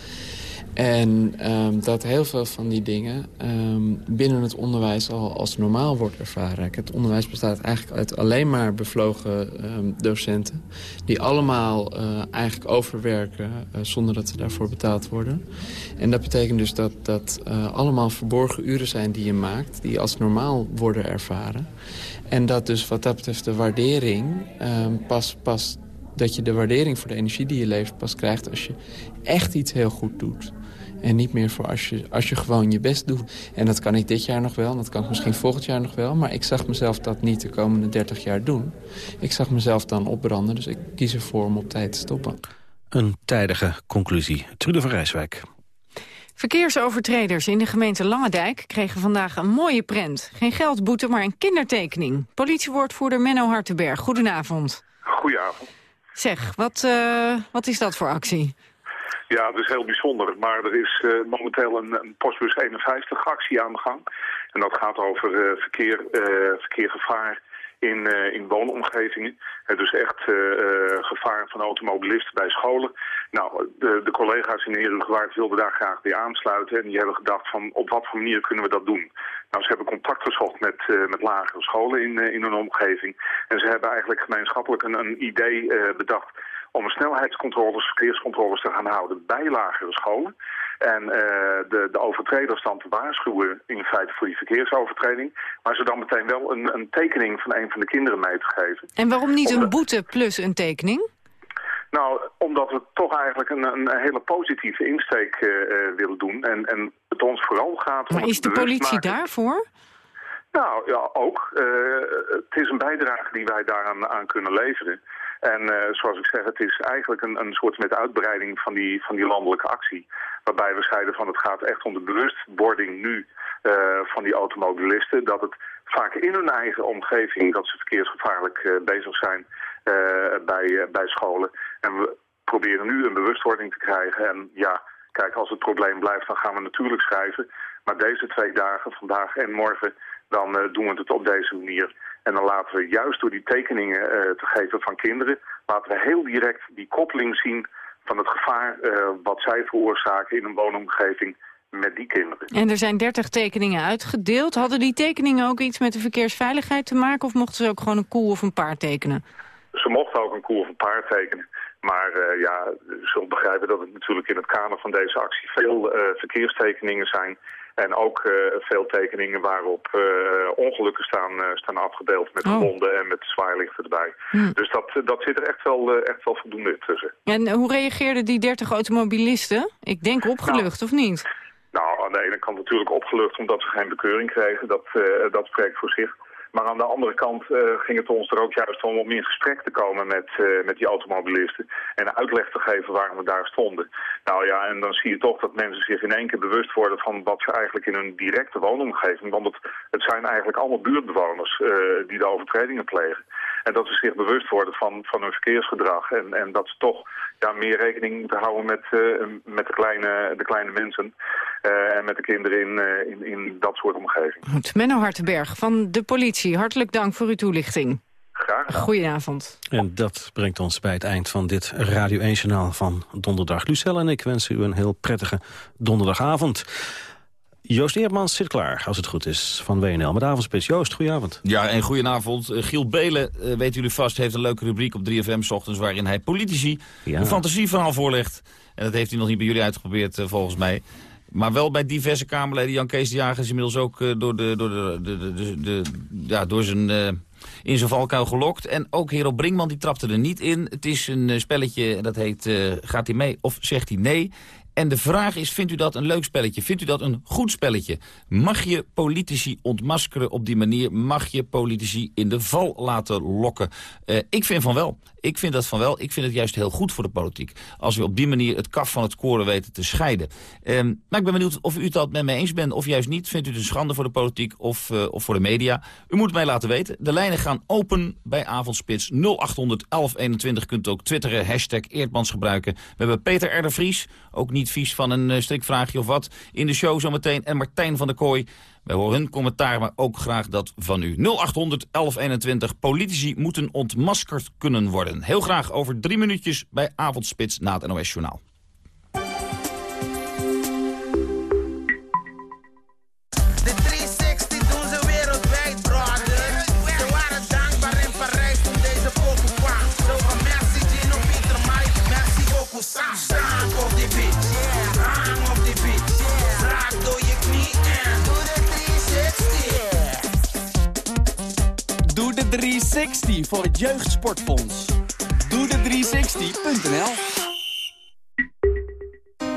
En um, dat heel veel van die dingen um, binnen het onderwijs al als normaal wordt ervaren. Het onderwijs bestaat eigenlijk uit alleen maar bevlogen um, docenten... die allemaal uh, eigenlijk overwerken uh, zonder dat ze daarvoor betaald worden. En dat betekent dus dat dat uh, allemaal verborgen uren zijn die je maakt... die als normaal worden ervaren. En dat dus wat dat betreft de waardering pas, pas dat je de waardering voor de energie die je levert pas krijgt... als je echt iets heel goed doet. En niet meer voor als je, als je gewoon je best doet. En dat kan ik dit jaar nog wel, en dat kan ik misschien volgend jaar nog wel. Maar ik zag mezelf dat niet de komende 30 jaar doen. Ik zag mezelf dan opbranden, dus ik kies ervoor om op tijd te stoppen. Een tijdige conclusie. Trude van Rijswijk. Verkeersovertreders in de gemeente Langendijk kregen vandaag een mooie prent. Geen geldboete, maar een kindertekening. Politiewoordvoerder Menno Hartenberg, goedenavond. Goedenavond. Zeg, wat, uh, wat is dat voor actie? Ja, dat is heel bijzonder. Maar er is uh, momenteel een, een, postbus 51 actie aan de gang. En dat gaat over uh, verkeer, uh, verkeergevaar in, in woonomgevingen. dus echt gevaar van automobilisten bij scholen. Nou, de, de collega's in Herengewaard wilden daar graag bij aansluiten. En die hebben gedacht van op wat voor manier kunnen we dat doen. Nou, ze hebben contact gezocht met, met lagere scholen in, in hun omgeving. En ze hebben eigenlijk gemeenschappelijk een, een idee bedacht om snelheidscontroles, verkeerscontroles te gaan houden bij lagere scholen. En uh, de, de overtreders dan te waarschuwen in feite voor die verkeersovertreding. Maar ze dan meteen wel een, een tekening van een van de kinderen mee te geven. En waarom niet een boete plus een tekening? Nou, omdat we toch eigenlijk een, een hele positieve insteek uh, uh, willen doen. En, en het ons vooral gaat... Maar is de politie daarvoor? Nou, ja, ook. Uh, het is een bijdrage die wij daaraan aan kunnen leveren. En uh, zoals ik zeg, het is eigenlijk een, een soort met uitbreiding van die, van die landelijke actie. Waarbij we zeiden van het gaat echt om de bewustwording nu uh, van die automobilisten. Dat het vaak in hun eigen omgeving, dat ze verkeersgevaarlijk uh, bezig zijn bij, bij scholen. En we proberen nu een bewustwording te krijgen. En ja, kijk, als het probleem blijft, dan gaan we natuurlijk schrijven. Maar deze twee dagen, vandaag en morgen, dan doen we het op deze manier. En dan laten we juist door die tekeningen uh, te geven van kinderen... laten we heel direct die koppeling zien van het gevaar uh, wat zij veroorzaken in een woonomgeving met die kinderen. En er zijn 30 tekeningen uitgedeeld. Hadden die tekeningen ook iets met de verkeersveiligheid te maken... of mochten ze ook gewoon een koe of een paard tekenen? Ze mochten ook een koe of een paard tekenen. Maar uh, ja, zult begrijpen dat het natuurlijk in het kader van deze actie veel verkeerstekeningen zijn... En ook uh, veel tekeningen waarop uh, ongelukken staan, uh, staan afgebeeld met oh. wonden en met zwaailichten erbij. Hmm. Dus dat, dat zit er echt wel, echt wel voldoende tussen. En hoe reageerden die 30 automobilisten? Ik denk opgelucht, nou, of niet? Nou, aan de ene kant natuurlijk opgelucht omdat ze geen bekeuring kregen. Dat, dat spreekt voor zich. Maar aan de andere kant uh, ging het ons er ook juist om om in gesprek te komen met, uh, met die automobilisten. En uitleg te geven waarom we daar stonden. Nou ja, en dan zie je toch dat mensen zich in één keer bewust worden van wat ze eigenlijk in hun directe woonomgeving... want het, het zijn eigenlijk allemaal buurtbewoners uh, die de overtredingen plegen. En dat ze zich bewust worden van, van hun verkeersgedrag. En, en dat ze toch ja, meer rekening moeten houden met, met de, kleine, de kleine mensen... en met de kinderen in, in, in dat soort omgeving. Goed, Menno Hartenberg van de politie. Hartelijk dank voor uw toelichting. Graag gedaan. Goedenavond. En dat brengt ons bij het eind van dit Radio 1-journaal van donderdag. Lucelle en ik wensen u een heel prettige donderdagavond. Joost Eermans zit klaar, als het goed is, van WNL. Met avondspits. Joost, goedenavond. Ja, en goedenavond. Uh, Giel Belen, uh, weten jullie vast, heeft een leuke rubriek op 3FM s ochtends... waarin hij politici ja. een fantasieverhaal voorlegt. En dat heeft hij nog niet bij jullie uitgeprobeerd, uh, volgens mij. Maar wel bij diverse Kamerleden. Jan Kees de Jager is inmiddels ook door, de, door, de, de, de, de, ja, door zijn, uh, in zijn valkuil gelokt. En ook Hero Brinkman die trapte er niet in. Het is een spelletje dat heet Gaat hij mee of zegt hij nee? En de vraag is, vindt u dat een leuk spelletje? Vindt u dat een goed spelletje? Mag je politici ontmaskeren op die manier? Mag je politici in de val laten lokken? Uh, ik vind van wel. Ik vind dat van wel. Ik vind het juist heel goed voor de politiek. Als we op die manier het kaf van het koren weten te scheiden. Um, maar ik ben benieuwd of u het dat met mij eens bent of juist niet. Vindt u het een schande voor de politiek of, uh, of voor de media? U moet het mij laten weten. De lijnen gaan open bij Avondspits 0800 1121. Kunt ook twitteren, hashtag Eerdmans gebruiken. We hebben Peter Erder Vries, ook niet niet vies van een uh, strikvraagje of wat. In de show zometeen. En Martijn van der Kooi. Wij horen hun commentaar, maar ook graag dat van u. 0800 1121. Politici moeten ontmaskerd kunnen worden. Heel graag over drie minuutjes bij Avondspits na het NOS Journaal. 360 voor het Jeugdsportfonds. Doe de 360.nl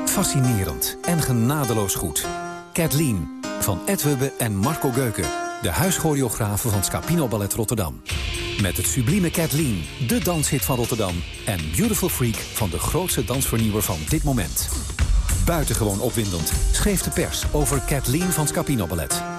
Fascinerend en genadeloos goed. Kathleen van Ed Hubbe en Marco Geuken. De huischoreografen van Scapino Ballet Rotterdam. Met het sublieme Kathleen, de danshit van Rotterdam. En Beautiful Freak van de grootste dansvernieuwer van dit moment. Buitengewoon opwindend schreef de pers over Kathleen van Scapino Ballet.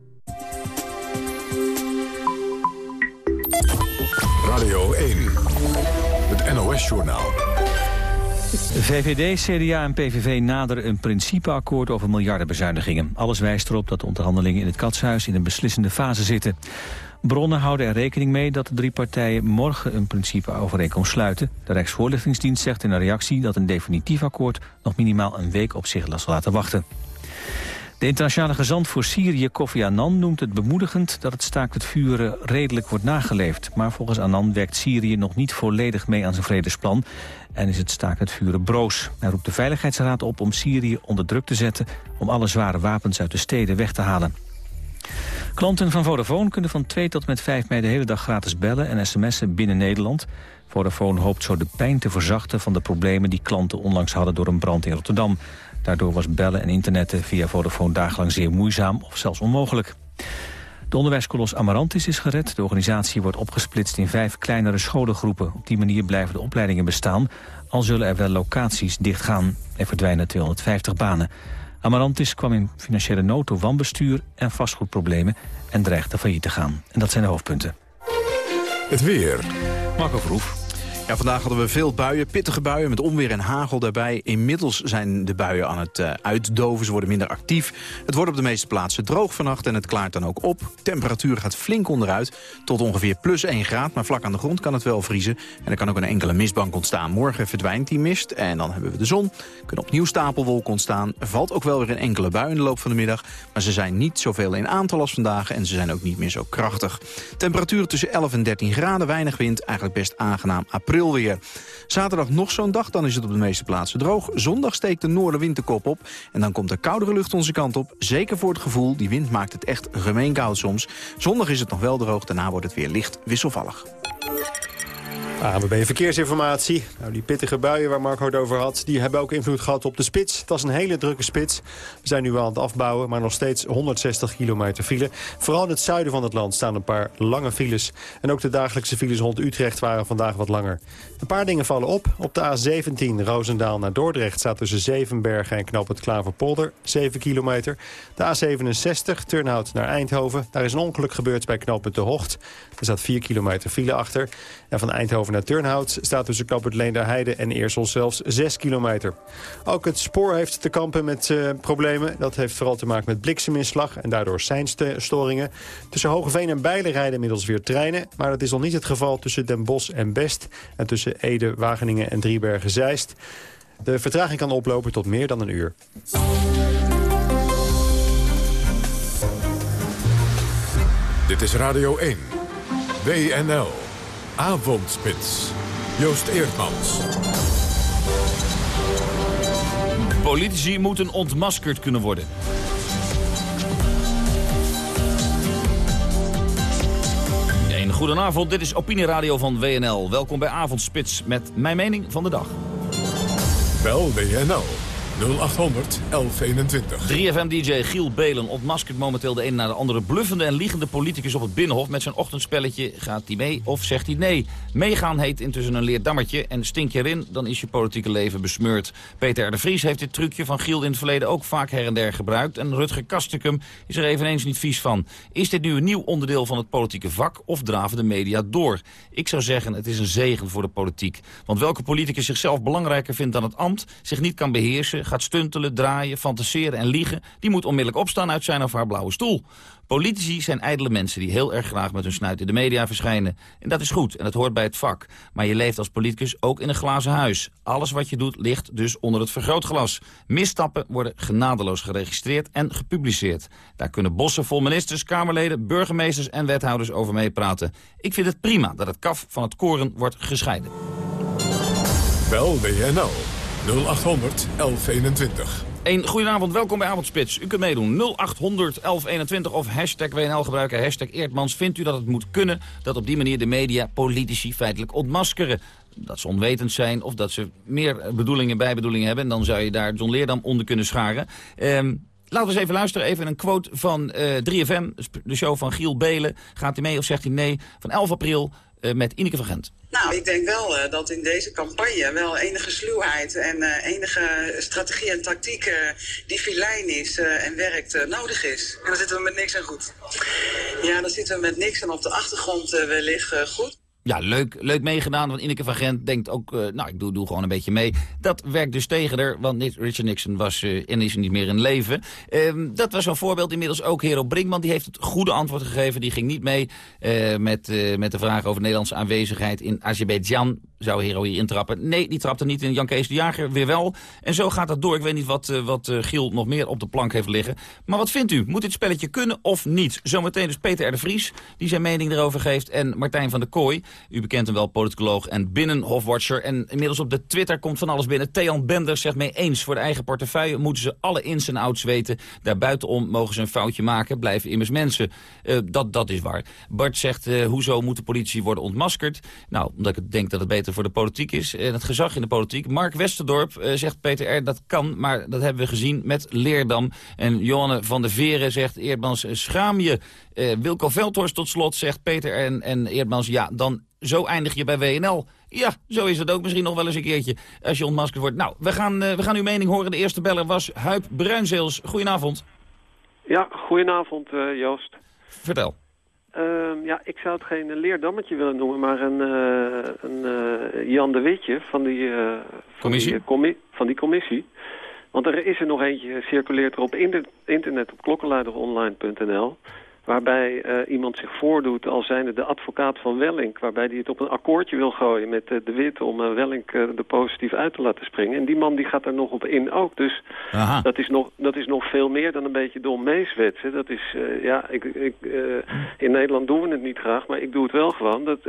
Radio 1. Het NOS-journaal. VVD, CDA en PVV naderen een principeakkoord over miljardenbezuinigingen. Alles wijst erop dat de onderhandelingen in het Katshuis in een beslissende fase zitten. Bronnen houden er rekening mee dat de drie partijen morgen een principeovereenkomst sluiten. De Rijksvoorlichtingsdienst zegt in een reactie dat een definitief akkoord nog minimaal een week op zich zal laten wachten. De internationale gezant voor Syrië, Kofi Annan, noemt het bemoedigend dat het staakt het vuren redelijk wordt nageleefd. Maar volgens Annan werkt Syrië nog niet volledig mee aan zijn vredesplan en is het staakt het vuren broos. Hij roept de Veiligheidsraad op om Syrië onder druk te zetten om alle zware wapens uit de steden weg te halen. Klanten van Vodafone kunnen van 2 tot met 5 mei de hele dag gratis bellen en sms'en binnen Nederland. Vodafone hoopt zo de pijn te verzachten van de problemen die klanten onlangs hadden door een brand in Rotterdam. Daardoor was bellen en internetten via Vodafone dagenlang zeer moeizaam of zelfs onmogelijk. De onderwijskolos Amarantis is gered. De organisatie wordt opgesplitst in vijf kleinere scholengroepen. Op die manier blijven de opleidingen bestaan, al zullen er wel locaties dichtgaan. Er verdwijnen 250 banen. Amarantis kwam in financiële nood door wanbestuur en vastgoedproblemen en dreigde failliet te gaan. En dat zijn de hoofdpunten. Het weer. Marco Verhoef. Ja, vandaag hadden we veel buien, pittige buien met onweer en hagel daarbij. Inmiddels zijn de buien aan het uh, uitdoven, ze worden minder actief. Het wordt op de meeste plaatsen droog vannacht en het klaart dan ook op. Temperatuur gaat flink onderuit, tot ongeveer plus 1 graad. Maar vlak aan de grond kan het wel vriezen. En er kan ook een enkele mistbank ontstaan. Morgen verdwijnt die mist en dan hebben we de zon. Kunnen opnieuw stapelwolken ontstaan. Er valt ook wel weer een enkele bui in de loop van de middag. Maar ze zijn niet zoveel in aantal als vandaag en ze zijn ook niet meer zo krachtig. Temperatuur tussen 11 en 13 graden, weinig wind. Eigenlijk best aangenaam april weer. Zaterdag nog zo'n dag, dan is het op de meeste plaatsen droog. Zondag steekt de noordenwind de kop op. En dan komt er koudere lucht onze kant op. Zeker voor het gevoel, die wind maakt het echt gemeen koud soms. Zondag is het nog wel droog, daarna wordt het weer licht wisselvallig. ANWB Verkeersinformatie. Nou, die pittige buien waar Marco het over had... die hebben ook invloed gehad op de spits. Het was een hele drukke spits. We zijn nu aan het afbouwen, maar nog steeds 160 kilometer file. Vooral in het zuiden van het land staan een paar lange files. En ook de dagelijkse files rond Utrecht waren vandaag wat langer. Een paar dingen vallen op. Op de A17 Roosendaal naar Dordrecht staat tussen Zevenbergen en Knoop het Klaverpolder 7 kilometer. De A67 Turnhout naar Eindhoven. Daar is een ongeluk gebeurd bij Knoop De Hocht. Er staat 4 kilometer file achter. En van Eindhoven naar Turnhout staat tussen Knoop het Leenderheide en Eersel zelfs 6 kilometer. Ook het spoor heeft te kampen met uh, problemen. Dat heeft vooral te maken met blikseminslag en daardoor seinstoringen. Tussen Hogeveen en Bijlen rijden inmiddels weer treinen. Maar dat is nog niet het geval tussen Den Bosch en Best. En tussen Ede, Wageningen en Driebergen-Zeist. De vertraging kan oplopen tot meer dan een uur. Dit is Radio 1. WNL. Avondspits. Joost Eerdmans. Politici moeten ontmaskerd kunnen worden. Een goedenavond, dit is Opinieradio van WNL. Welkom bij Avondspits met mijn mening van de dag. Bel WNL 0800 1121. 3FM-dj Giel Belen ontmaskert momenteel de een na de andere bluffende en liegende politicus op het Binnenhof. Met zijn ochtendspelletje gaat hij mee of zegt hij nee. Meegaan heet intussen een leerdammertje en stink je erin, dan is je politieke leven besmeurd. Peter R. de Vries heeft dit trucje van Giel in het verleden ook vaak her en der gebruikt. En Rutger Kastikum is er eveneens niet vies van. Is dit nu een nieuw onderdeel van het politieke vak of draven de media door? Ik zou zeggen, het is een zegen voor de politiek. Want welke politicus zichzelf belangrijker vindt dan het ambt, zich niet kan beheersen gaat stuntelen, draaien, fantaseren en liegen... die moet onmiddellijk opstaan uit zijn of haar blauwe stoel. Politici zijn ijdele mensen die heel erg graag met hun snuit in de media verschijnen. En dat is goed en dat hoort bij het vak. Maar je leeft als politicus ook in een glazen huis. Alles wat je doet ligt dus onder het vergrootglas. Misstappen worden genadeloos geregistreerd en gepubliceerd. Daar kunnen bossen vol ministers, kamerleden, burgemeesters en wethouders over meepraten. Ik vind het prima dat het kaf van het koren wordt gescheiden. Bel WNL 0800 1121. Een goedenavond, welkom bij Avondspits. U kunt meedoen 0800 1121 of hashtag WNL gebruiken, hashtag Eerdmans. Vindt u dat het moet kunnen dat op die manier de media politici feitelijk ontmaskeren? Dat ze onwetend zijn of dat ze meer bedoelingen, bijbedoelingen hebben. En dan zou je daar John Leerdam onder kunnen scharen. Ehm, Laten we eens even luisteren. Even een quote van uh, 3FM, de show van Giel Belen. Gaat hij mee of zegt hij nee? Van 11 april met Ineke van Gent. Nou, ik denk wel uh, dat in deze campagne wel enige sluwheid en uh, enige strategie en tactiek die filijn is en werkt nodig is. En dan zitten we met niks en goed. Ja, dan zitten we met niks en op de achtergrond wellicht goed. Ja, leuk, leuk meegedaan, want Ineke van Gent denkt ook, uh, nou, ik doe, doe gewoon een beetje mee. Dat werkt dus tegen haar, want Richard Nixon was uh, en is niet meer in leven. Uh, dat was een voorbeeld, inmiddels ook Hero Brinkman, die heeft het goede antwoord gegeven. Die ging niet mee uh, met, met de vraag over Nederlandse aanwezigheid in Azerbeidzjan. Zou Hero hier intrappen? Nee, die trapte niet in. Jan Kees de Jager weer wel. En zo gaat dat door. Ik weet niet wat, wat Giel nog meer op de plank heeft liggen. Maar wat vindt u? Moet dit spelletje kunnen of niet? Zometeen dus Peter R. de Vries, die zijn mening erover geeft. En Martijn van der Kooi. U bekent hem wel, politicoloog en binnenhofwatcher. En inmiddels op de Twitter komt van alles binnen. Thean Bender zegt mee eens. Voor de eigen portefeuille moeten ze alle ins en outs weten. Daarbuitenom mogen ze een foutje maken. Blijven immers mensen. Uh, dat, dat is waar. Bart zegt, hoezo moeten politici worden ontmaskerd? Nou, omdat ik denk dat het beter voor de politiek is. En het gezag in de politiek. Mark Westerdorp uh, zegt Peter R. dat kan. Maar dat hebben we gezien met Leerdam. En Johanne van der Veren zegt, Eerdmans, schaam je. Wilco Veldhorst tot slot zegt Peter en, en Eerdmans, ja, dan zo eindig je bij WNL. Ja, zo is het ook misschien nog wel eens een keertje als je ontmaskerd wordt. Nou, we gaan, uh, we gaan uw mening horen. De eerste beller was Huip Bruinzeels. Goedenavond. Ja, goedenavond uh, Joost. Vertel. Uh, ja, ik zou het geen leerdammetje willen noemen, maar een, uh, een Jan de Witje van die, van commissie? Die, commi van die commissie. Want er is er nog eentje, circuleert er op internet op klokkenluideronline.nl waarbij uh, iemand zich voordoet als zijnde de advocaat van Wellink... waarbij hij het op een akkoordje wil gooien met uh, de Wit om uh, Wellink er positief uit te laten springen. En die man die gaat er nog op in ook. Dus dat is, nog, dat is nog veel meer dan een beetje dom meeswetsen. Dat is, ja, ik, ik, in Nederland doen we het niet graag, maar ik doe het wel gewoon. Dat,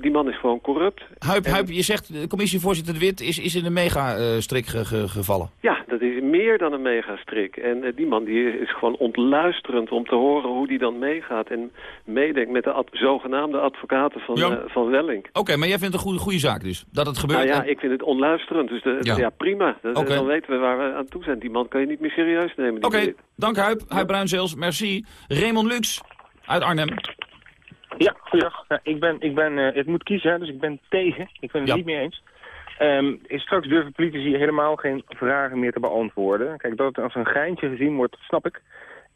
die man is gewoon corrupt. Huip, en... Huip, je zegt, de commissievoorzitter de Wit is, is in een mega-strik ge, ge, gevallen. Ja, dat is meer dan een mega-strik. En die man die is gewoon ontluisterend om te horen hoe die dan meegaat en meedenkt met de ad zogenaamde advocaten van, ja. uh, van Welling. Oké, okay, maar jij vindt het een goede, goede zaak dus, dat het gebeurt? Nou ja, en... ik vind het onluisterend, dus de, ja. ja. prima. Dat, okay. Dan weten we waar we aan toe zijn. Die man kan je niet meer serieus nemen. Oké, okay. dank Huip, Huip Bruinzeels, merci. Raymond Lux uit Arnhem. Ja, goeiedag. Ja, ik ben, ik ben, uh, het moet kiezen, dus ik ben tegen. Ik ben het ja. niet mee eens. Um, straks durven politici helemaal geen vragen meer te beantwoorden. Kijk, dat het als een geintje gezien wordt, snap ik.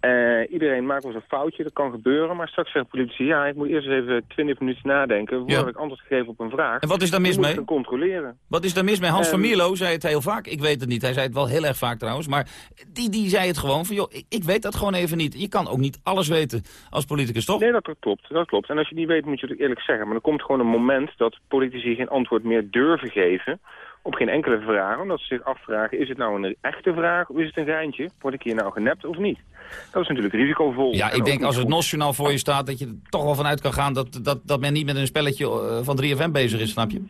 Uh, iedereen maakt wel eens een foutje, dat kan gebeuren. Maar straks zeggen politici, ja, ik moet eerst eens even 20 minuten nadenken... voordat ja. ik antwoord gegeven op een vraag. En wat is daar mis mee? controleren. Wat is daar mis mee? Hans um, van Mierlo zei het heel vaak. Ik weet het niet. Hij zei het wel heel erg vaak trouwens. Maar die, die zei het gewoon van, joh, ik, ik weet dat gewoon even niet. Je kan ook niet alles weten als politicus, toch? Nee, dat klopt. Dat klopt. En als je niet weet, moet je het eerlijk zeggen. Maar er komt gewoon een moment dat politici geen antwoord meer durven geven op geen enkele vraag, omdat ze zich afvragen... is het nou een echte vraag of is het een geintje? Word ik hier nou genept of niet? Dat is natuurlijk risicovol. Ja, ik denk als het nationaal voor je staat... dat je er toch wel vanuit kan gaan dat, dat, dat men niet met een spelletje van 3FM bezig is, snap je?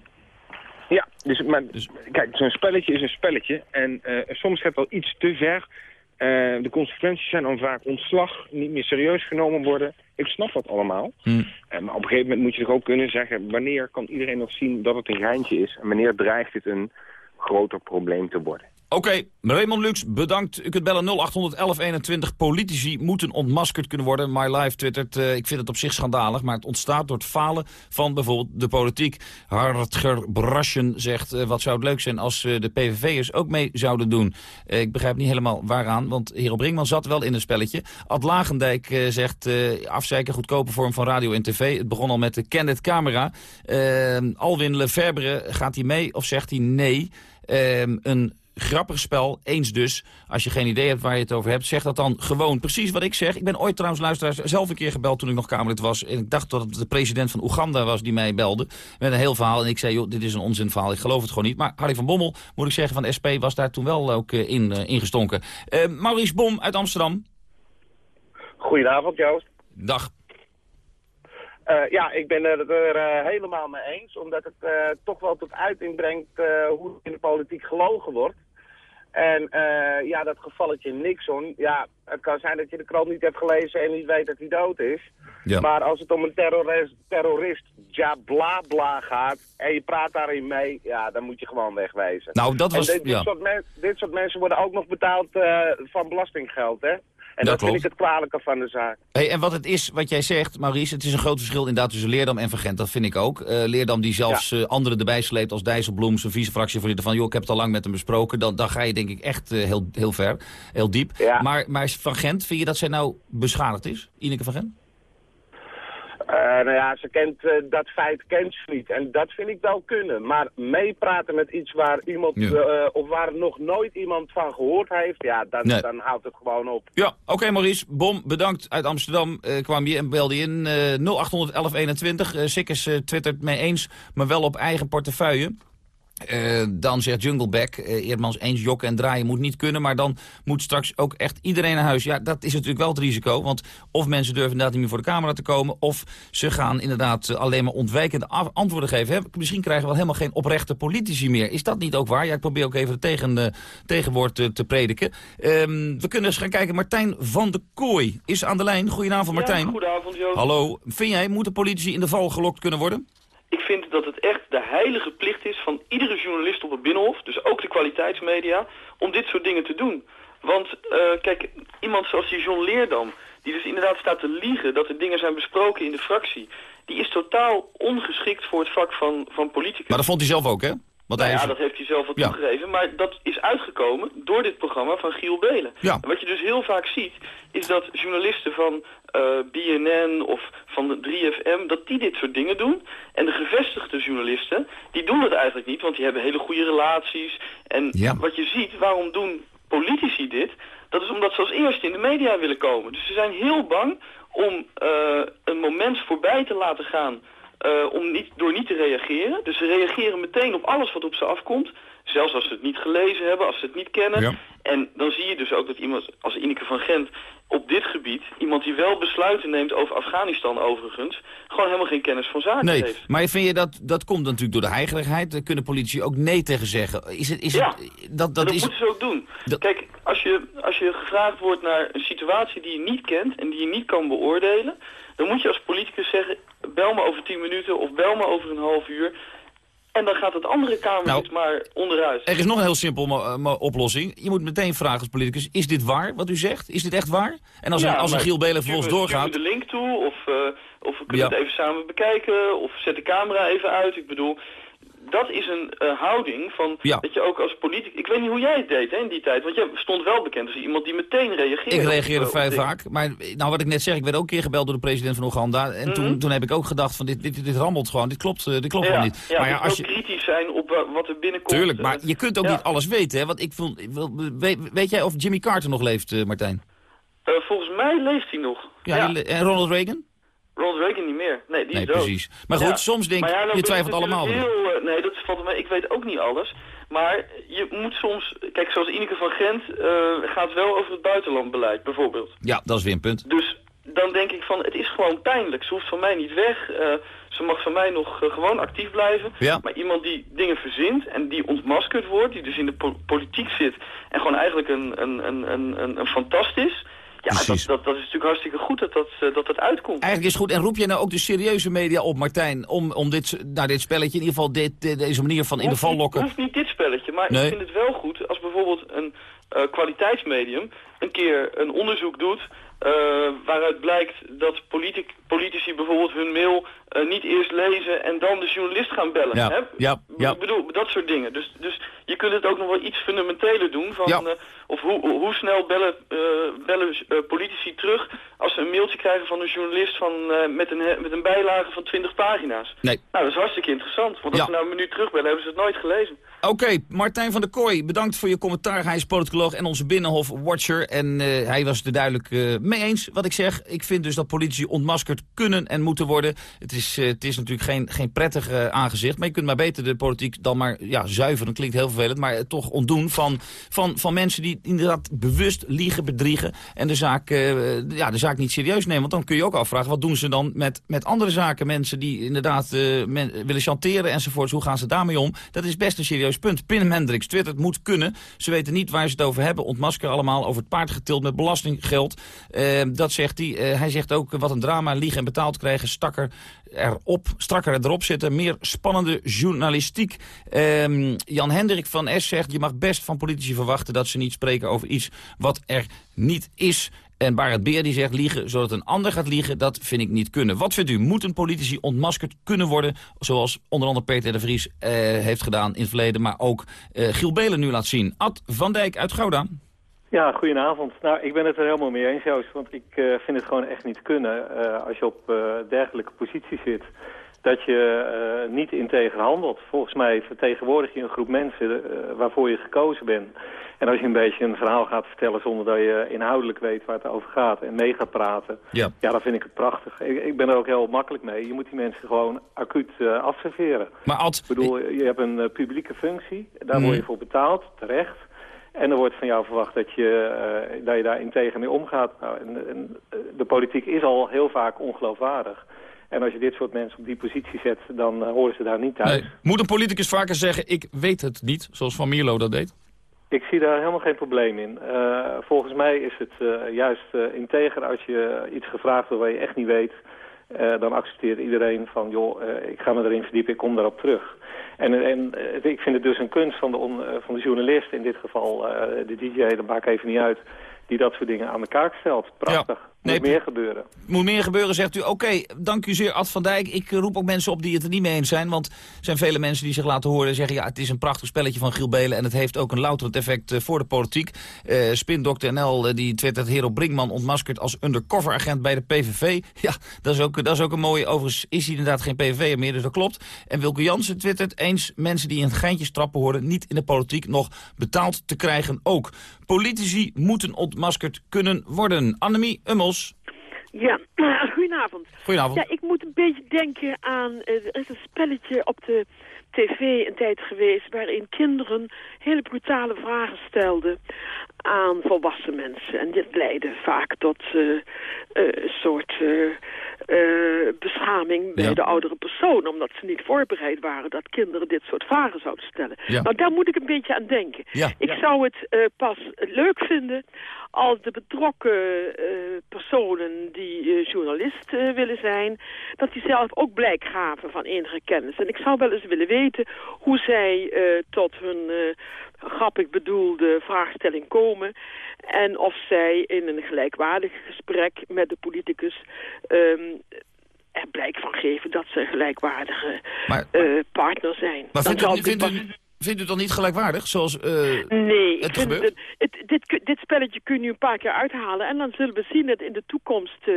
Ja, dus, maar, dus... kijk, zo'n spelletje is een spelletje. En uh, soms gaat het wel iets te ver. Uh, de consequenties zijn dan vaak ontslag, niet meer serieus genomen worden. Ik snap dat allemaal. Hmm. Uh, maar op een gegeven moment moet je toch ook kunnen zeggen... wanneer kan iedereen nog zien dat het een geintje is... en wanneer dreigt het een groter probleem te worden. Oké, Raymond Lux, bedankt. U kunt bellen 081121. Politici moeten ontmaskerd kunnen worden. My Life twittert, uh, ik vind het op zich schandalig... maar het ontstaat door het falen van bijvoorbeeld de politiek. Hartger Braschen zegt, uh, wat zou het leuk zijn... als uh, de PVV'ers ook mee zouden doen. ik begrijp niet helemaal waaraan, want Hero Brinkman zat wel in een spelletje. Ad Lagendijk zegt, afzeiken, goedkope vorm van radio en tv. Het begon al met de Candid Camera. Alwin Lefebvre, gaat hij mee of zegt hij nee? een grappig spel, eens dus. Als je geen idee hebt waar je het over hebt, zeg dat dan gewoon. Precies wat ik zeg. Ik ben ooit trouwens luisteraar zelf een keer gebeld toen ik nog Kamerlid was. En ik dacht dat het de president van Oeganda was die mij belde. Met een heel verhaal. En ik zei, joh, dit is een onzinverhaal. Ik geloof het gewoon niet. Maar Harry van Bommel, moet ik zeggen, van de SP was daar toen wel ook uh, in uh, ingestonken. Uh, Maurice Bom uit Amsterdam. Goedenavond, Joost. Dag. Uh, ja, ik ben het er uh, helemaal mee eens, omdat het uh, toch wel tot uiting brengt hoe in de politiek gelogen wordt. En ja, dat gevalletje Nixon, ja, het kan zijn dat je de krant niet hebt gelezen en niet weet dat hij dood is. Ja. Maar als het om een terrorist, terrorist ja, bla bla gaat en je praat daarin mee, ja, dan moet je gewoon wegwezen. Nou, dat was... dit, dit, ja. soort dit, soort mensen worden ook nog betaald van belastinggeld, hè? En dat, dat vind ik het kwalijke van de zaak. Hey, en wat het is, wat jij zegt, Maurice, het is een groot verschil inderdaad tussen Leerdam en Vergent. Dat vind ik ook. Uh, Leerdam die zelfs ja. uh, anderen erbij sleept als Dijsselbloem, zijn vicefractievoorzitter van... joh, ik heb het al lang met hem besproken. Dan, dan ga je denk ik echt uh, heel, heel ver, heel diep. Ja. Maar, maar Van Gent, vind je dat zij nou beschadigd is, Ineke van Gent? Uh, nou ja, ze kent uh, dat feit kent ze niet. En dat vind ik wel kunnen. Maar meepraten met iets waar iemand ja. uh, of waar nog nooit iemand van gehoord heeft, ja, dan, nee. dan houdt het gewoon op. Ja, oké okay, Maurice. Bom, bedankt uit Amsterdam. kwam je en belde je in 081121. Sikkes twittert mee eens, maar wel op eigen portefeuille. Uh, dan zegt Jungleback, uh, Eerdmans eens jokken en draaien moet niet kunnen... maar dan moet straks ook echt iedereen naar huis. Ja, dat is natuurlijk wel het risico, want of mensen durven inderdaad niet meer voor de camera te komen... of ze gaan inderdaad uh, alleen maar ontwijkende antwoorden geven. Hè? Misschien krijgen we wel helemaal geen oprechte politici meer. Is dat niet ook waar? Ja, ik probeer ook even het tegen, tegenwoord te prediken. Um, we kunnen eens gaan kijken. Martijn van de Kooi is aan de lijn. Goedenavond, Martijn. Ja, goedenavond, Joost. Hallo. Vind jij, moeten politici in de val gelokt kunnen worden? Ik vind dat het echt de heilige plicht is van iedere journalist op het Binnenhof, dus ook de kwaliteitsmedia, om dit soort dingen te doen. Want uh, kijk, iemand zoals die John Leerdam, die dus inderdaad staat te liegen dat er dingen zijn besproken in de fractie, die is totaal ongeschikt voor het vak van, van politicus. Maar dat vond hij zelf ook, hè? Want nou ja, dat heeft hij zelf wel ja. toegegeven. Maar dat is uitgekomen door dit programma van Giel Belen. Ja. En wat je dus heel vaak ziet, is dat journalisten van uh, BNN of van de 3FM, dat die dit soort dingen doen. En de gevestigde journalisten, die doen het eigenlijk niet, want die hebben hele goede relaties. En ja. wat je ziet, waarom doen politici dit? Dat is omdat ze als eerste in de media willen komen. Dus ze zijn heel bang om uh, een moment voorbij te laten gaan uh, om niet, door niet te reageren. Dus ze reageren meteen op alles wat op ze afkomt. Zelfs als ze het niet gelezen hebben, als ze het niet kennen. Ja. En dan zie je dus ook dat iemand als Ineke van Gent op dit gebied... iemand die wel besluiten neemt over Afghanistan overigens... gewoon helemaal geen kennis van zaken nee, heeft. Maar vind je dat, dat komt natuurlijk door de heigerigheid? Daar kunnen politici ook nee tegen zeggen. Is het, is ja, het, dat, dat, dat is moeten ze ook doen. Dat... Kijk, als je, als je gevraagd wordt naar een situatie die je niet kent... en die je niet kan beoordelen... dan moet je als politicus zeggen... bel me over tien minuten of bel me over een half uur... En dan gaat het andere Kamerlid nou, maar onderuit. Er is nog een heel simpel uh, oplossing. Je moet meteen vragen als politicus, is dit waar wat u zegt? Is dit echt waar? En als, ja, een, als een Giel Belen vervolgens doorgaat... De link toe, of, uh, of we kunnen ja. het even samen bekijken, of zet de camera even uit. Ik bedoel, dat is een uh, houding van ja. dat je ook als politicus... Ik weet niet hoe jij het deed hè, in die tijd, want jij stond wel bekend als iemand die meteen reageerde. Ik reageerde vrij vaak, maar nou, wat ik net zeg, ik werd ook een keer gebeld door de president van Oeganda. En mm -hmm. toen, toen heb ik ook gedacht van dit, dit, dit rammelt gewoon, dit klopt, uh, dit klopt ja, gewoon niet. Ja, maar ja, als je kritisch zijn op uh, wat er binnenkomt. Tuurlijk, maar je kunt ook niet alles weten, hè, want ik vond, weet, weet jij of Jimmy Carter nog leeft, Martijn? volgens mij leeft hij nog. Ja, en Ronald Reagan? Ronald Reagan niet meer. Nee, die nee, is dood. precies. Maar goed, ja. soms denk maar ja, je twijfelt allemaal. Heel, uh, nee, dat valt mij. Ik weet ook niet alles. Maar je moet soms... Kijk, zoals Ineke van Gent uh, gaat wel over het buitenlandbeleid, bijvoorbeeld. Ja, dat is weer een punt. Dus dan denk ik van, het is gewoon pijnlijk. Ze hoeft van mij niet weg. Uh, ze mag van mij nog uh, gewoon actief blijven. Ja. Maar iemand die dingen verzint en die ontmaskerd wordt... die dus in de po politiek zit en gewoon eigenlijk een, een, een, een, een, een fantast is Ja, dat, dat, dat is natuurlijk hartstikke goed dat dat, eh, dat, dat uitkomt. Eigenlijk is het goed. En roep jij nou ook de serieuze media op, Martijn, om, om dit, nou, dit spelletje, in ieder geval dit, deze manier van in de val lokken? hoeft niet dit spelletje, maar Nee. ik vind het wel goed als bijvoorbeeld een eh, kwaliteitsmedium een keer een onderzoek doet eh, waaruit blijkt dat politic- politici bijvoorbeeld hun mail eh, niet eerst lezen en dan de journalist gaan bellen. Ja, Hè? ja, ja. Ik bedoel, dat soort dingen. Dus, dus je kunt het ook nog wel iets fundamenteler doen. Van, Ja. eh, of hoe, hoe snel bellen, eh, bellen politici terug als ze een mailtje krijgen van een journalist van, met, een, met een bijlage van 20 pagina's. Nee. Nou, dat is hartstikke interessant. Want als ze nou een minuut terugbellen, hebben ze het nooit gelezen. Oké, Martijn van der Kooi, bedankt voor je commentaar. Hij is politicoloog en onze Binnenhof-watcher. En hij was het er duidelijk mee eens wat ik zeg. Ik vind dus dat politici ontmaskerd kunnen en moeten worden. Het is, eh, het is natuurlijk geen, geen prettig eh, aangezicht. Maar je kunt maar beter de politiek dan maar ja, zuiveren. klinkt heel vervelend, maar eh, toch ontdoen van, van, van mensen die inderdaad bewust liegen, bedriegen. En de zaak, ja, de zaak niet serieus nemen. Want dan kun je ook afvragen, wat doen ze dan met, met andere zaken? Mensen die inderdaad willen chanteren enzovoorts. Hoe gaan ze daarmee om? Dat is best een serieus punt. Pim Hendricks, het moet kunnen. Ze weten niet waar ze het over hebben. Ontmaskeren allemaal over het paard getild met belastinggeld. Dat zegt hij. Hij zegt ook, wat een drama, liegen en betaald krijgen. Stakker erop, strakker erop zitten. Meer spannende journalistiek. Ehm, Jan Hendrik van S zegt, je mag best van politici verwachten... dat ze niet spreken over iets wat er niet is... En Barend Beer die zegt liegen zodat een ander gaat liegen, dat vind ik niet kunnen. Wat vindt u? Moeten politici ontmaskerd kunnen worden? Zoals onder andere Peter de Vries eh, heeft gedaan in het verleden, maar ook eh, Giel Belen nu laat zien. Ad van Dijk uit Gouda. Ja, goedenavond. Nou, ik ben het er helemaal mee eens, Joost. Want ik eh, vind het gewoon echt niet kunnen eh, als je op eh, dergelijke positie zit. Dat je niet integer handelt. Volgens mij vertegenwoordig je een groep mensen waarvoor je gekozen bent. En als je een beetje een verhaal gaat vertellen zonder dat je inhoudelijk weet waar het over gaat en mee gaat praten. Ja. Ja, dan vind ik het prachtig. Ik, ik ben er ook heel makkelijk mee. Je moet die mensen gewoon acuut afserveren. Maar Ad... Ik bedoel, je hebt een publieke functie. Daar Mhm. word je voor betaald, terecht. En er wordt van jou verwacht dat je, eh, dat je daar integer mee omgaat. Nou, en, en, eh, de politiek is al heel vaak ongeloofwaardig. En als je dit soort mensen op die positie zet, dan eh, horen ze daar niet thuis. Nee. Moet een politicus vaker zeggen, ik weet het niet, zoals Van Mierlo dat deed? Ik zie daar helemaal geen probleem in. Volgens mij is het juist integer als je iets gevraagd wordt waar je echt niet weet. Eh, dan accepteert iedereen van, joh, eh, ik ga me erin verdiepen, ik kom daarop terug. En, en eh, ik vind het dus een kunst van de, on- van de journalist, in dit geval de DJ, dat maakt even niet uit, die dat soort dingen aan de kaak stelt. Prachtig. Moet Nee, meer gebeuren. Moet meer gebeuren, zegt u. Oké, dank u zeer, Ad van Dijk. Ik roep ook mensen op die het er niet mee eens zijn. Want er zijn vele mensen die zich laten horen en zeggen... ja, het is een prachtig spelletje van Giel Belen... en het heeft ook een louterend effect eh, voor de politiek. Eh Spin Dr. NL, eh, die twittert... Hero Brinkman ontmaskerd als undercover agent bij de PVV. <laughs> Ja, dat is ook, dat is ook een mooie... Overigens is hij inderdaad geen PVV meer, dus dat klopt. En Wilke Jansen twittert... eens mensen die in geintjes trappen horen... niet in de politiek nog betaald te krijgen ook. Politici moeten ontmaskerd kunnen worden. Annemie Ummels. Ja, <clears throat> goedenavond. Goedenavond. Ja, ik moet een beetje denken aan... eh, er is een spelletje op de tv een tijd geweest... waarin kinderen hele brutale vragen stelden aan volwassen mensen. En dit leidde vaak tot eh, eh, een soort eh, beschaming bij Ja. de oudere persoon... omdat ze niet voorbereid waren dat kinderen dit soort vragen zouden stellen. Ja. Nou, daar moet ik een beetje aan denken. Ja. Ik Ja. zou het eh, pas leuk vinden als de betrokken eh, personen die journalist willen zijn, dat die zelf ook blijk gaven van enige kennis. En ik zou wel eens willen weten hoe zij eh, tot hun eh, grappig bedoelde vraagstelling komen en of zij in een gelijkwaardig gesprek met de politicus ehm, er blijk van geven dat ze een gelijkwaardige eh, partner zijn. Maar vindt u, vindt, u, vindt u het dan niet gelijkwaardig, zoals eh, Nee, het gebeurt? het, het- dit, dit spelletje kun je een paar keer uithalen. En dan zullen we zien dat in de toekomst eh,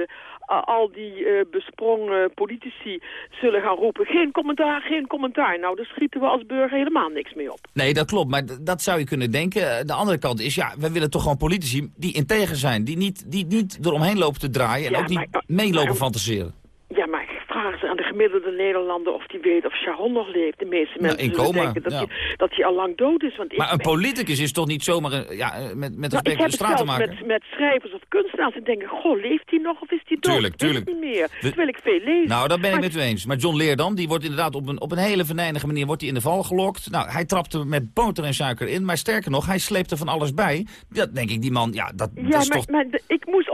al die eh, besprongen politici zullen gaan roepen... geen commentaar, geen commentaar. Nou, daar schieten we als burger helemaal niks mee op. Nee, dat klopt, maar dat zou je kunnen denken. De andere kant is, ja, we willen toch gewoon politici die integer zijn. Die niet, die niet eromheen lopen te draaien en Ja, ook niet maar- meelopen maar- fantaseren. Ja, maar vraag eens aan de gemiddelde Nederlander of die weet of Sharon nog leeft. De meeste mensen in zullen coma, denken dat ja. hij dat hij al lang dood is. Want Maar ik, een politicus is toch niet zomaar een, ja, eh, met, met nou, respect ik een heb het zelfs stratenmaker? met, met schrijvers of kunstenaars die denken, goh, leeft hij nog of is hij dood? Tuurlijk, tuurlijk. niet meer. We- Terwijl ik veel lees. Nou, dat ben ik met u eens. Maar John Leerdam, die wordt inderdaad op een, op een hele venijnige manier wordt hij in de val gelokt. Nou, hij trapte met boter en suiker in. Maar sterker nog, hij sleepte van alles bij. Dat denk ik, die man, ja, dat, Ja, dat is maar, toch... maar de- ik, moest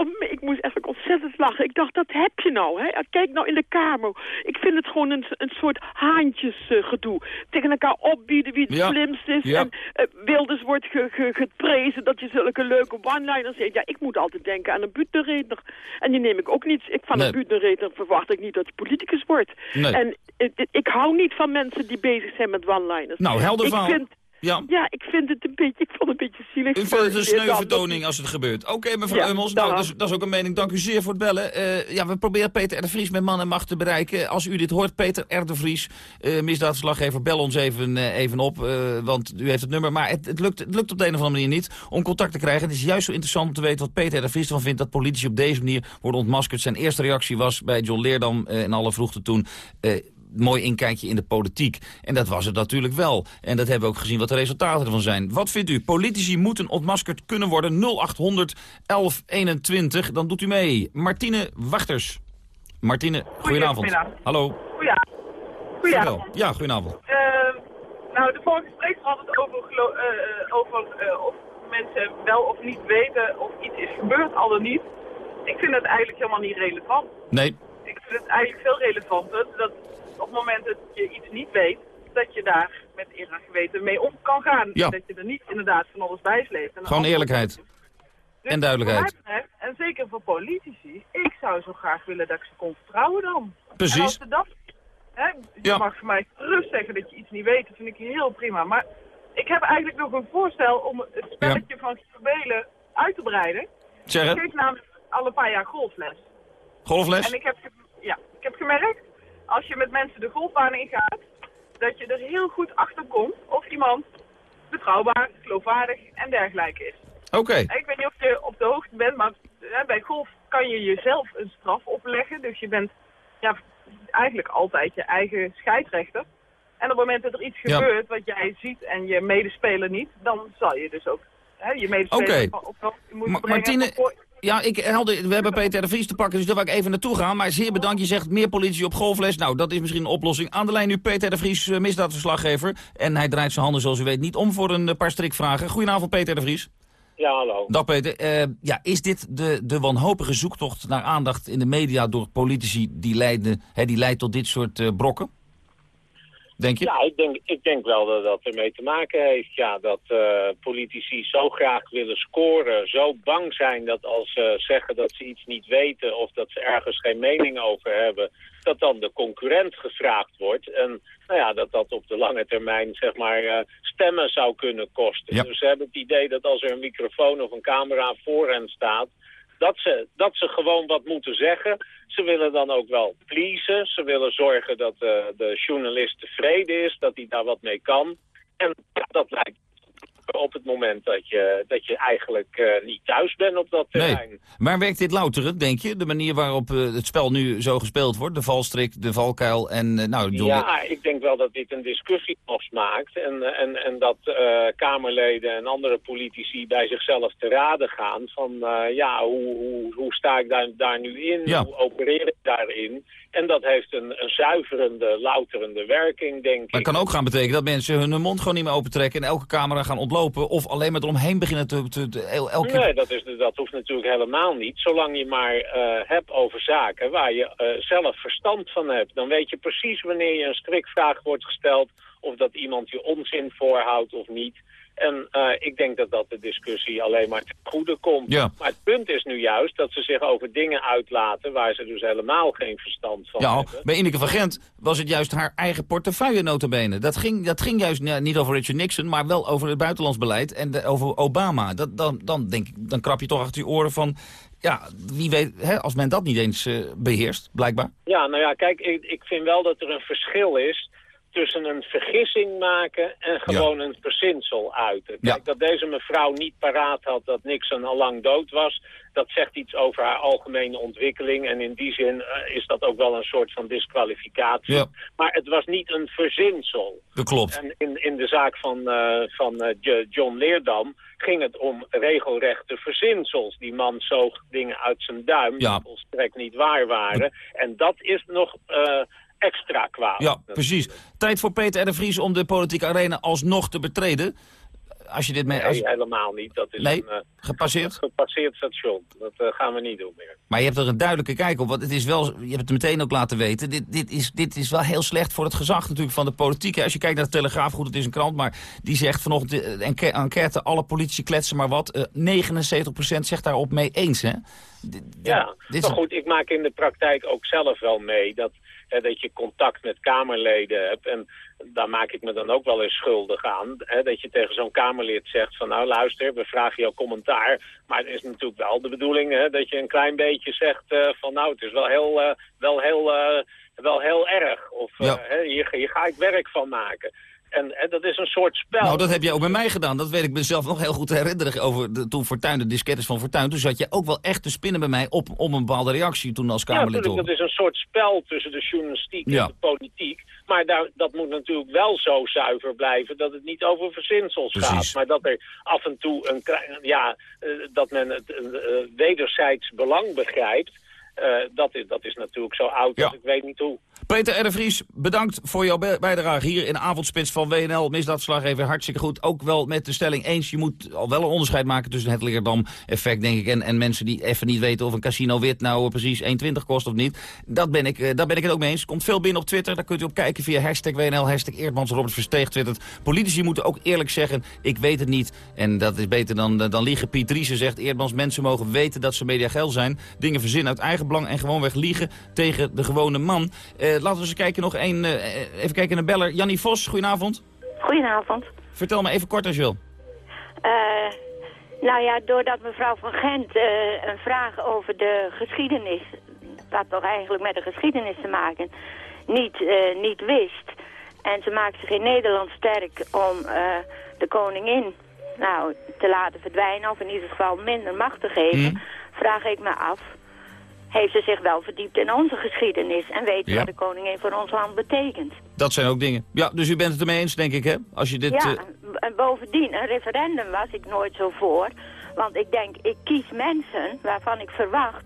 moest eigenlijk ontzettend lachen. Ik dacht, dat heb je nou. Hè? Kijk nou in de Kamer. Ik vind het gewoon een, een soort haantjesgedoe. Tegen elkaar opbieden wie het Ja. slimst is. Ja. En eh, Wilders wordt ge, ge- geprezen dat je zulke leuke one-liners heeft. Ja, ik moet altijd denken aan een butenredner. En die neem ik ook niet. Ik, van Nee. een butenredner verwacht ik niet dat hij politicus wordt. Nee. En eh, ik, ik hou niet van mensen die bezig zijn met one-liners. Nou, helder ik vind, Ja. ja, ik vind het een beetje, ik vond het een beetje zielig. U vindt het een als het gebeurt. Oké, mevrouw Ja, nou, dat is, dat is ook een mening. Dank u zeer voor het bellen. Eh, ja, we proberen Peter R. de Vries met man en macht te bereiken. Als u dit hoort, Peter R. de Vries, eh misdaadverslaggever, bel ons even, eh, even op. want u heeft het nummer. Maar het, het, lukt, het lukt op de een of andere manier niet om contact te krijgen. Het is juist zo interessant om te weten wat Peter R. de Vries ervan vindt... dat politici op deze manier worden ontmaskerd. Zijn eerste reactie was bij John Leerdam in alle vroegte toen... mooi inkijkje in de politiek. En dat was het natuurlijk wel. En dat hebben we ook gezien wat de resultaten ervan zijn. Wat vindt u? Politici moeten ontmaskerd kunnen worden. 0800 1121. Dan doet u mee. Martine Wachters. Martine, goedenavond. Hallo. Goeia. Vertel. Ja, goedenavond. Eh, nou, de vorige spreker had het over, eh, over eh, of mensen wel of niet weten of iets is gebeurd, al dan niet. Ik vind het eigenlijk helemaal niet relevant. Nee. Ik vind het eigenlijk veel relevanter dat op het moment dat je iets niet weet, dat je daar met eer en geweten mee om kan gaan. Ja. En dat je er niet inderdaad van alles bij sleept. Gewoon eerlijkheid. Dus En duidelijkheid. mij betreft, En zeker voor politici, ik zou zo graag willen dat ik ze kon vertrouwen dan. Precies. En als ze dat, hè, je Ja. mag voor mij gerust zeggen dat je iets niet weet, dat vind ik heel prima. Maar ik heb eigenlijk nog een voorstel om het spelletje van Gibelen uit te breiden. Zeg het. Ik geef namelijk al een paar jaar golfles. Golfles? En ik heb, ja, ik heb gemerkt, als je met mensen de golfbaan ingaat, dat je er heel goed achter komt of iemand betrouwbaar, geloofwaardig en dergelijke is. Oké. Ik weet niet of je op de hoogte bent, maar bij golf kan je jezelf een straf opleggen. Dus je bent ja, eigenlijk altijd je eigen scheidsrechter. En op het moment dat er iets Ja. gebeurt wat jij ziet en je medespeler niet, dan zal je dus ook hè, je medespeler Oké. op, op Ma- brengen. Martine, voor- ja, ik, we hebben Peter de Vries te pakken, dus daar wil ik even naartoe gaan. Maar zeer bedankt, je zegt meer politie op golfles. Nou, dat is misschien een oplossing. Aan de lijn nu Peter de Vries, eh, misdaadverslaggever. En hij draait zijn handen, zoals u weet, niet om voor een eh, paar strikvragen. Goedenavond, Peter de Vries. Ja, hallo. Dag Peter. Eh, ja, is dit de, de wanhopige zoektocht naar aandacht in de media door politici die, leiden, hè, die leidt tot dit soort brokken? Denk je? Ja, ik denk, ik denk wel dat dat ermee te maken heeft. Ja, dat eh, politici zo graag willen scoren, zo bang zijn dat als ze zeggen dat ze iets niet weten of dat ze ergens geen mening over hebben, dat dan de concurrent gevraagd wordt. En nou ja, dat dat op de lange termijn zeg maar eh, stemmen zou kunnen kosten. Ja. Dus ze hebben het idee dat als er een microfoon of een camera voor hen staat, dat ze, dat ze gewoon wat moeten zeggen. Ze willen dan ook wel pleasen. Ze willen zorgen dat eh, de journalist tevreden is, dat hij daar wat mee kan. En dat lijkt op het moment dat je, dat je eigenlijk eh, niet thuis bent op dat terrein. Nee. Maar werkt dit louter, denk je? De manier waarop eh, het spel nu zo gespeeld wordt? De valstrik, de valkuil en... eh, nou, Ja, ik denk wel dat dit een discussie losmaakt. En, en, en dat Kamerleden en andere politici bij zichzelf te raden gaan. Van ja, hoe, hoe, hoe sta ik daar, daar nu in? Ja. Hoe opereer ik daarin? En dat heeft een, een zuiverende, louterende werking, denk Maar ik. het kan ook gaan betekenen dat mensen hun mond gewoon niet meer opentrekken... en elke camera gaan ontlopen of alleen maar eromheen beginnen te... te, te- el- elke... Nee, dat, is, dat hoeft natuurlijk helemaal niet. Zolang je maar eh, hebt over zaken waar je eh, zelf verstand van hebt. Dan weet je precies wanneer je een strikvraag wordt gesteld... of dat iemand je onzin voorhoudt of niet. En eh, ik denk dat dat de discussie alleen maar ten goede komt. Ja. Maar het punt is nu juist dat ze zich over dingen uitlaten... waar ze dus helemaal geen verstand van Ja, hebben. bij Ineke van Gent was het juist haar eigen portefeuille notabene. Dat ging, dat ging juist niet over Richard Nixon, maar wel over het buitenlands beleid en de- over Obama. Dat, dan, dan, denk ik, dan krap je toch achter je oren van, ja, wie weet, hè, als men dat niet eens eh, beheerst, blijkbaar. Ja, nou ja, kijk, ik, ik vind wel dat er een verschil is tussen een vergissing maken en gewoon een verzinsel uiten. Kijk, dat deze mevrouw niet paraat had dat Nixon al lang dood was... dat zegt iets over haar algemene ontwikkeling. En in die zin eh, is dat ook wel een soort van disqualificatie. Maar het was niet een verzinsel. Dat klopt. En in, in de zaak van, eh, van eh, John Leerdam ging het om regelrechte verzinsels. Die man zoog dingen uit zijn duim die volstrekt niet waar waren. En dat is nog extra kwaad. Ja, precies. Tijd voor Peter R. Vries om de politieke arena alsnog te betreden. Als je dit mee... Nee, helemaal niet. Dat is nee? een uh, gepasseerd? gepasseerd station. Dat uh, gaan we niet doen meer. Maar je hebt er een duidelijke kijk op. Want het is wel, je hebt het meteen ook laten weten. Dit, dit, is, dit is wel heel slecht voor het gezag natuurlijk van de politiek. Als je kijkt naar de Telegraaf, goed, het is een krant. Maar die zegt vanochtend, uh, enquête, alle politici kletsen maar wat. 79% zegt daarop mee eens, hè? D ja, dit maar goed, ik maak in de praktijk ook zelf wel mee... dat Hè, dat je contact met Kamerleden hebt. En daar maak ik me dan ook wel eens schuldig aan. Hè, dat je tegen zo'n Kamerlid zegt van nou luister, we vragen jouw commentaar. Maar het is natuurlijk wel de bedoeling hè, dat je een klein beetje zegt uh, van nou het is wel heel, uh, wel heel, uh, wel heel erg. Of ja. hè, hier, hier ga ik werk van maken. En, en, dat is een soort spel. Nou, dat heb jij ook bij mij gedaan. Dat weet ik mezelf nog heel goed herinneren. Over de, toen Fortuyn, de diskettes van Fortuyn. Toen zat je ook wel echt te spinnen bij mij op, om een bepaalde reactie toen als Kamerlid. Ja, dat is een soort spel tussen de journalistiek ja. en de politiek. Maar daar, dat moet natuurlijk wel zo zuiver blijven dat het niet over verzinsels Precies. gaat. Maar dat er af en toe een ja, uh, dat men het uh, wederzijds belang begrijpt. Uh, dat, is, dat is natuurlijk zo oud ja. als ik weet niet hoe. Peter R. Vries, bedankt voor jouw bijdrage hier in avondspits van WNL. Misdaadslag even hartstikke goed. Ook wel met de stelling eens. Je moet al wel een onderscheid maken tussen het Leerdam-effect, denk ik... En, en mensen die even niet weten of een casino wit nou precies 1,20 kost of niet. Dat ben ik, uh, daar ben ik het ook mee eens. Komt veel binnen op Twitter. Daar kunt u op kijken via hashtag WNL, hashtag Eerdmans, Robert Versteeg twittert. Politici moeten ook eerlijk zeggen, ik weet het niet. En dat is beter dan, dan liegen. Piet Driessen zegt, Eerdmans, mensen mogen weten dat ze mediageil zijn. Dingen verzinnen uit eigen belang en gewoonweg liegen tegen de gewone man. Uh, laten we eens kijken nog één, uh, even kijken naar beller. Jannie Vos, goedenavond. Goedenavond. Vertel me even kort als je wil. Nou ja, doordat mevrouw van Gent een vraag over de geschiedenis, dat toch eigenlijk met de geschiedenis te maken, niet, niet wist. En ze maakt zich in Nederland sterk om de koningin nou, te laten verdwijnen, of in ieder geval minder macht te geven, Mhm. mm. vraag ik me af heeft ze zich wel verdiept in onze geschiedenis... en weet Ja. wat de koningin voor ons land betekent. Dat zijn ook dingen. Ja, dus u bent het ermee eens, denk ik, hè? Als je dit... ja, eh, en bovendien, een referendum was ik nooit zo voor. Want ik denk, ik kies mensen waarvan ik verwacht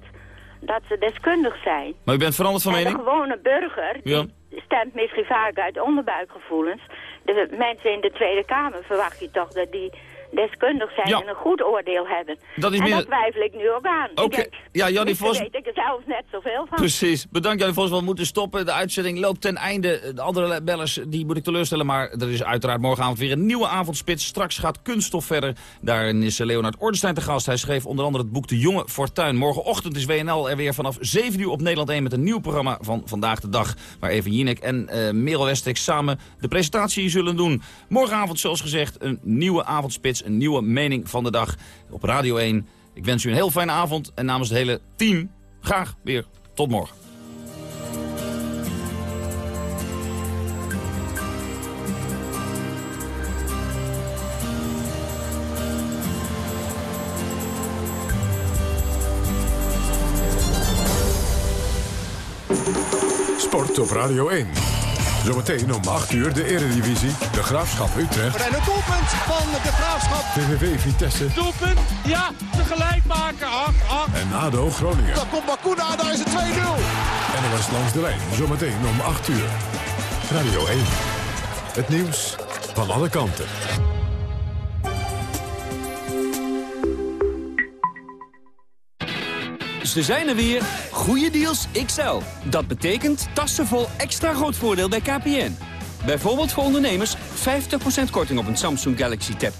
dat ze deskundig zijn. Maar u bent veranderd van en mening? de gewone burger Ja. stemt misschien vaak uit onderbuikgevoelens. De mensen in de Tweede Kamer verwacht je toch dat die deskundig zijn Ja. en een goed oordeel hebben. Dat is en meer- dat twijfel ik nu ook aan. Oké. Ja, Jannie Vos- weet ik er zelf net zoveel van. Precies. Bedankt Jannie Vos. We moeten stoppen. De uitzending loopt ten einde. De andere bellers die moet ik teleurstellen. Maar er is uiteraard morgenavond weer een nieuwe avondspits. Straks gaat Kunststof verder. Daarin is Leonard Ordenstein te gast. Hij schreef onder andere het boek De Jonge Fortuin. Morgenochtend is WNL er weer vanaf 7 uur op Nederland 1... met een nieuw programma van Vandaag de Dag. Waar Even Jinek en uh, Merel Westek samen de presentatie zullen doen. Morgenavond, zoals gezegd, een nieuwe avondspits. Een nieuwe mening van de dag op Radio 1. Ik wens u een heel fijne avond. En namens het hele team graag weer tot morgen. Sport op Radio 1. Zometeen om 8 uur de Eredivisie, de Graafschap Utrecht, En het doelpunt van de Graafschap. VVV Vitesse Doelpunt, ja, tegelijk maken. Ach, ach. en ADO Groningen. Dan komt Bakuna, daar is het 2-0. NOS langs de lijn, zometeen om 8 uur. Radio 1. Het nieuws van alle kanten. Ze zijn er weer. Goede deals XL. Dat betekent tassen vol extra groot voordeel bij KPN. Bijvoorbeeld voor ondernemers 50% korting op een Samsung Galaxy Tab 10.1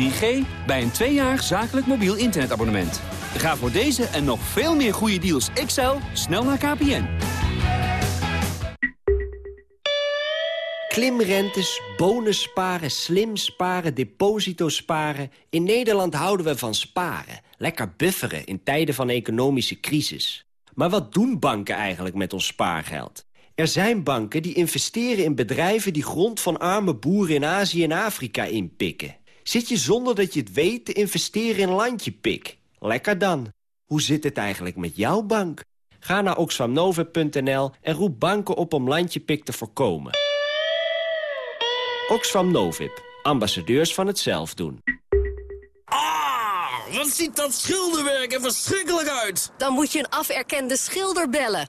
3G... bij een twee jaar zakelijk mobiel internetabonnement. Ga voor deze en nog veel meer goede deals XL snel naar KPN. Klimrentes, bonus sparen, slim sparen, deposito sparen. In Nederland houden we van sparen. Lekker bufferen in tijden van economische crisis. Maar wat doen banken eigenlijk met ons spaargeld? Er zijn banken die investeren in bedrijven die grond van arme boeren in Azië en Afrika inpikken. Zit je zonder dat je het weet te investeren in landje pik? Lekker dan. Hoe zit het eigenlijk met jouw bank? Ga naar oxfamnovip.nl en roep banken op om landjepik te voorkomen. Oxfam Novib, ambassadeurs van het zelfdoen. Ah, wat ziet dat schilderwerk er verschrikkelijk uit. Dan moet je een aferkende schilder bellen.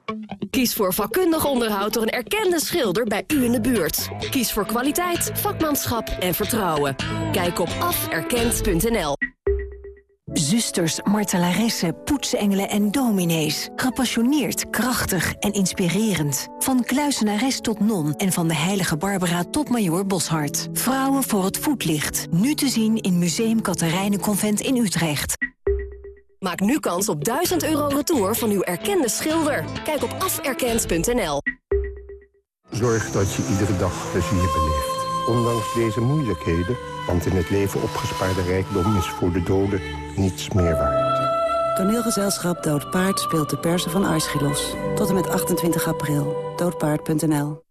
Kies voor vakkundig onderhoud door een erkende schilder bij u in de buurt. Kies voor kwaliteit, vakmanschap en vertrouwen. Kijk op aferkend.nl. Zusters, martelaressen, poetsengelen en dominees. Gepassioneerd, krachtig en inspirerend. Van kluisenares tot non en van de heilige Barbara tot Major Boshart. Vrouwen voor het voetlicht. Nu te zien in Museum Katharijnenconvent in Utrecht. Maak nu kans op 1000 euro retour van uw erkende schilder. Kijk op aferkend.nl. Zorg dat je iedere dag plezier beleeft. Ondanks deze moeilijkheden, want in het leven opgespaarde rijkdom is voor de doden niets meer waard. Toneelgezelschap Dood Paard speelt de persen van Aeschylos. Tot en met 28 april. Doodpaard.nl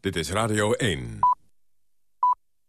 Dit is Radio 1.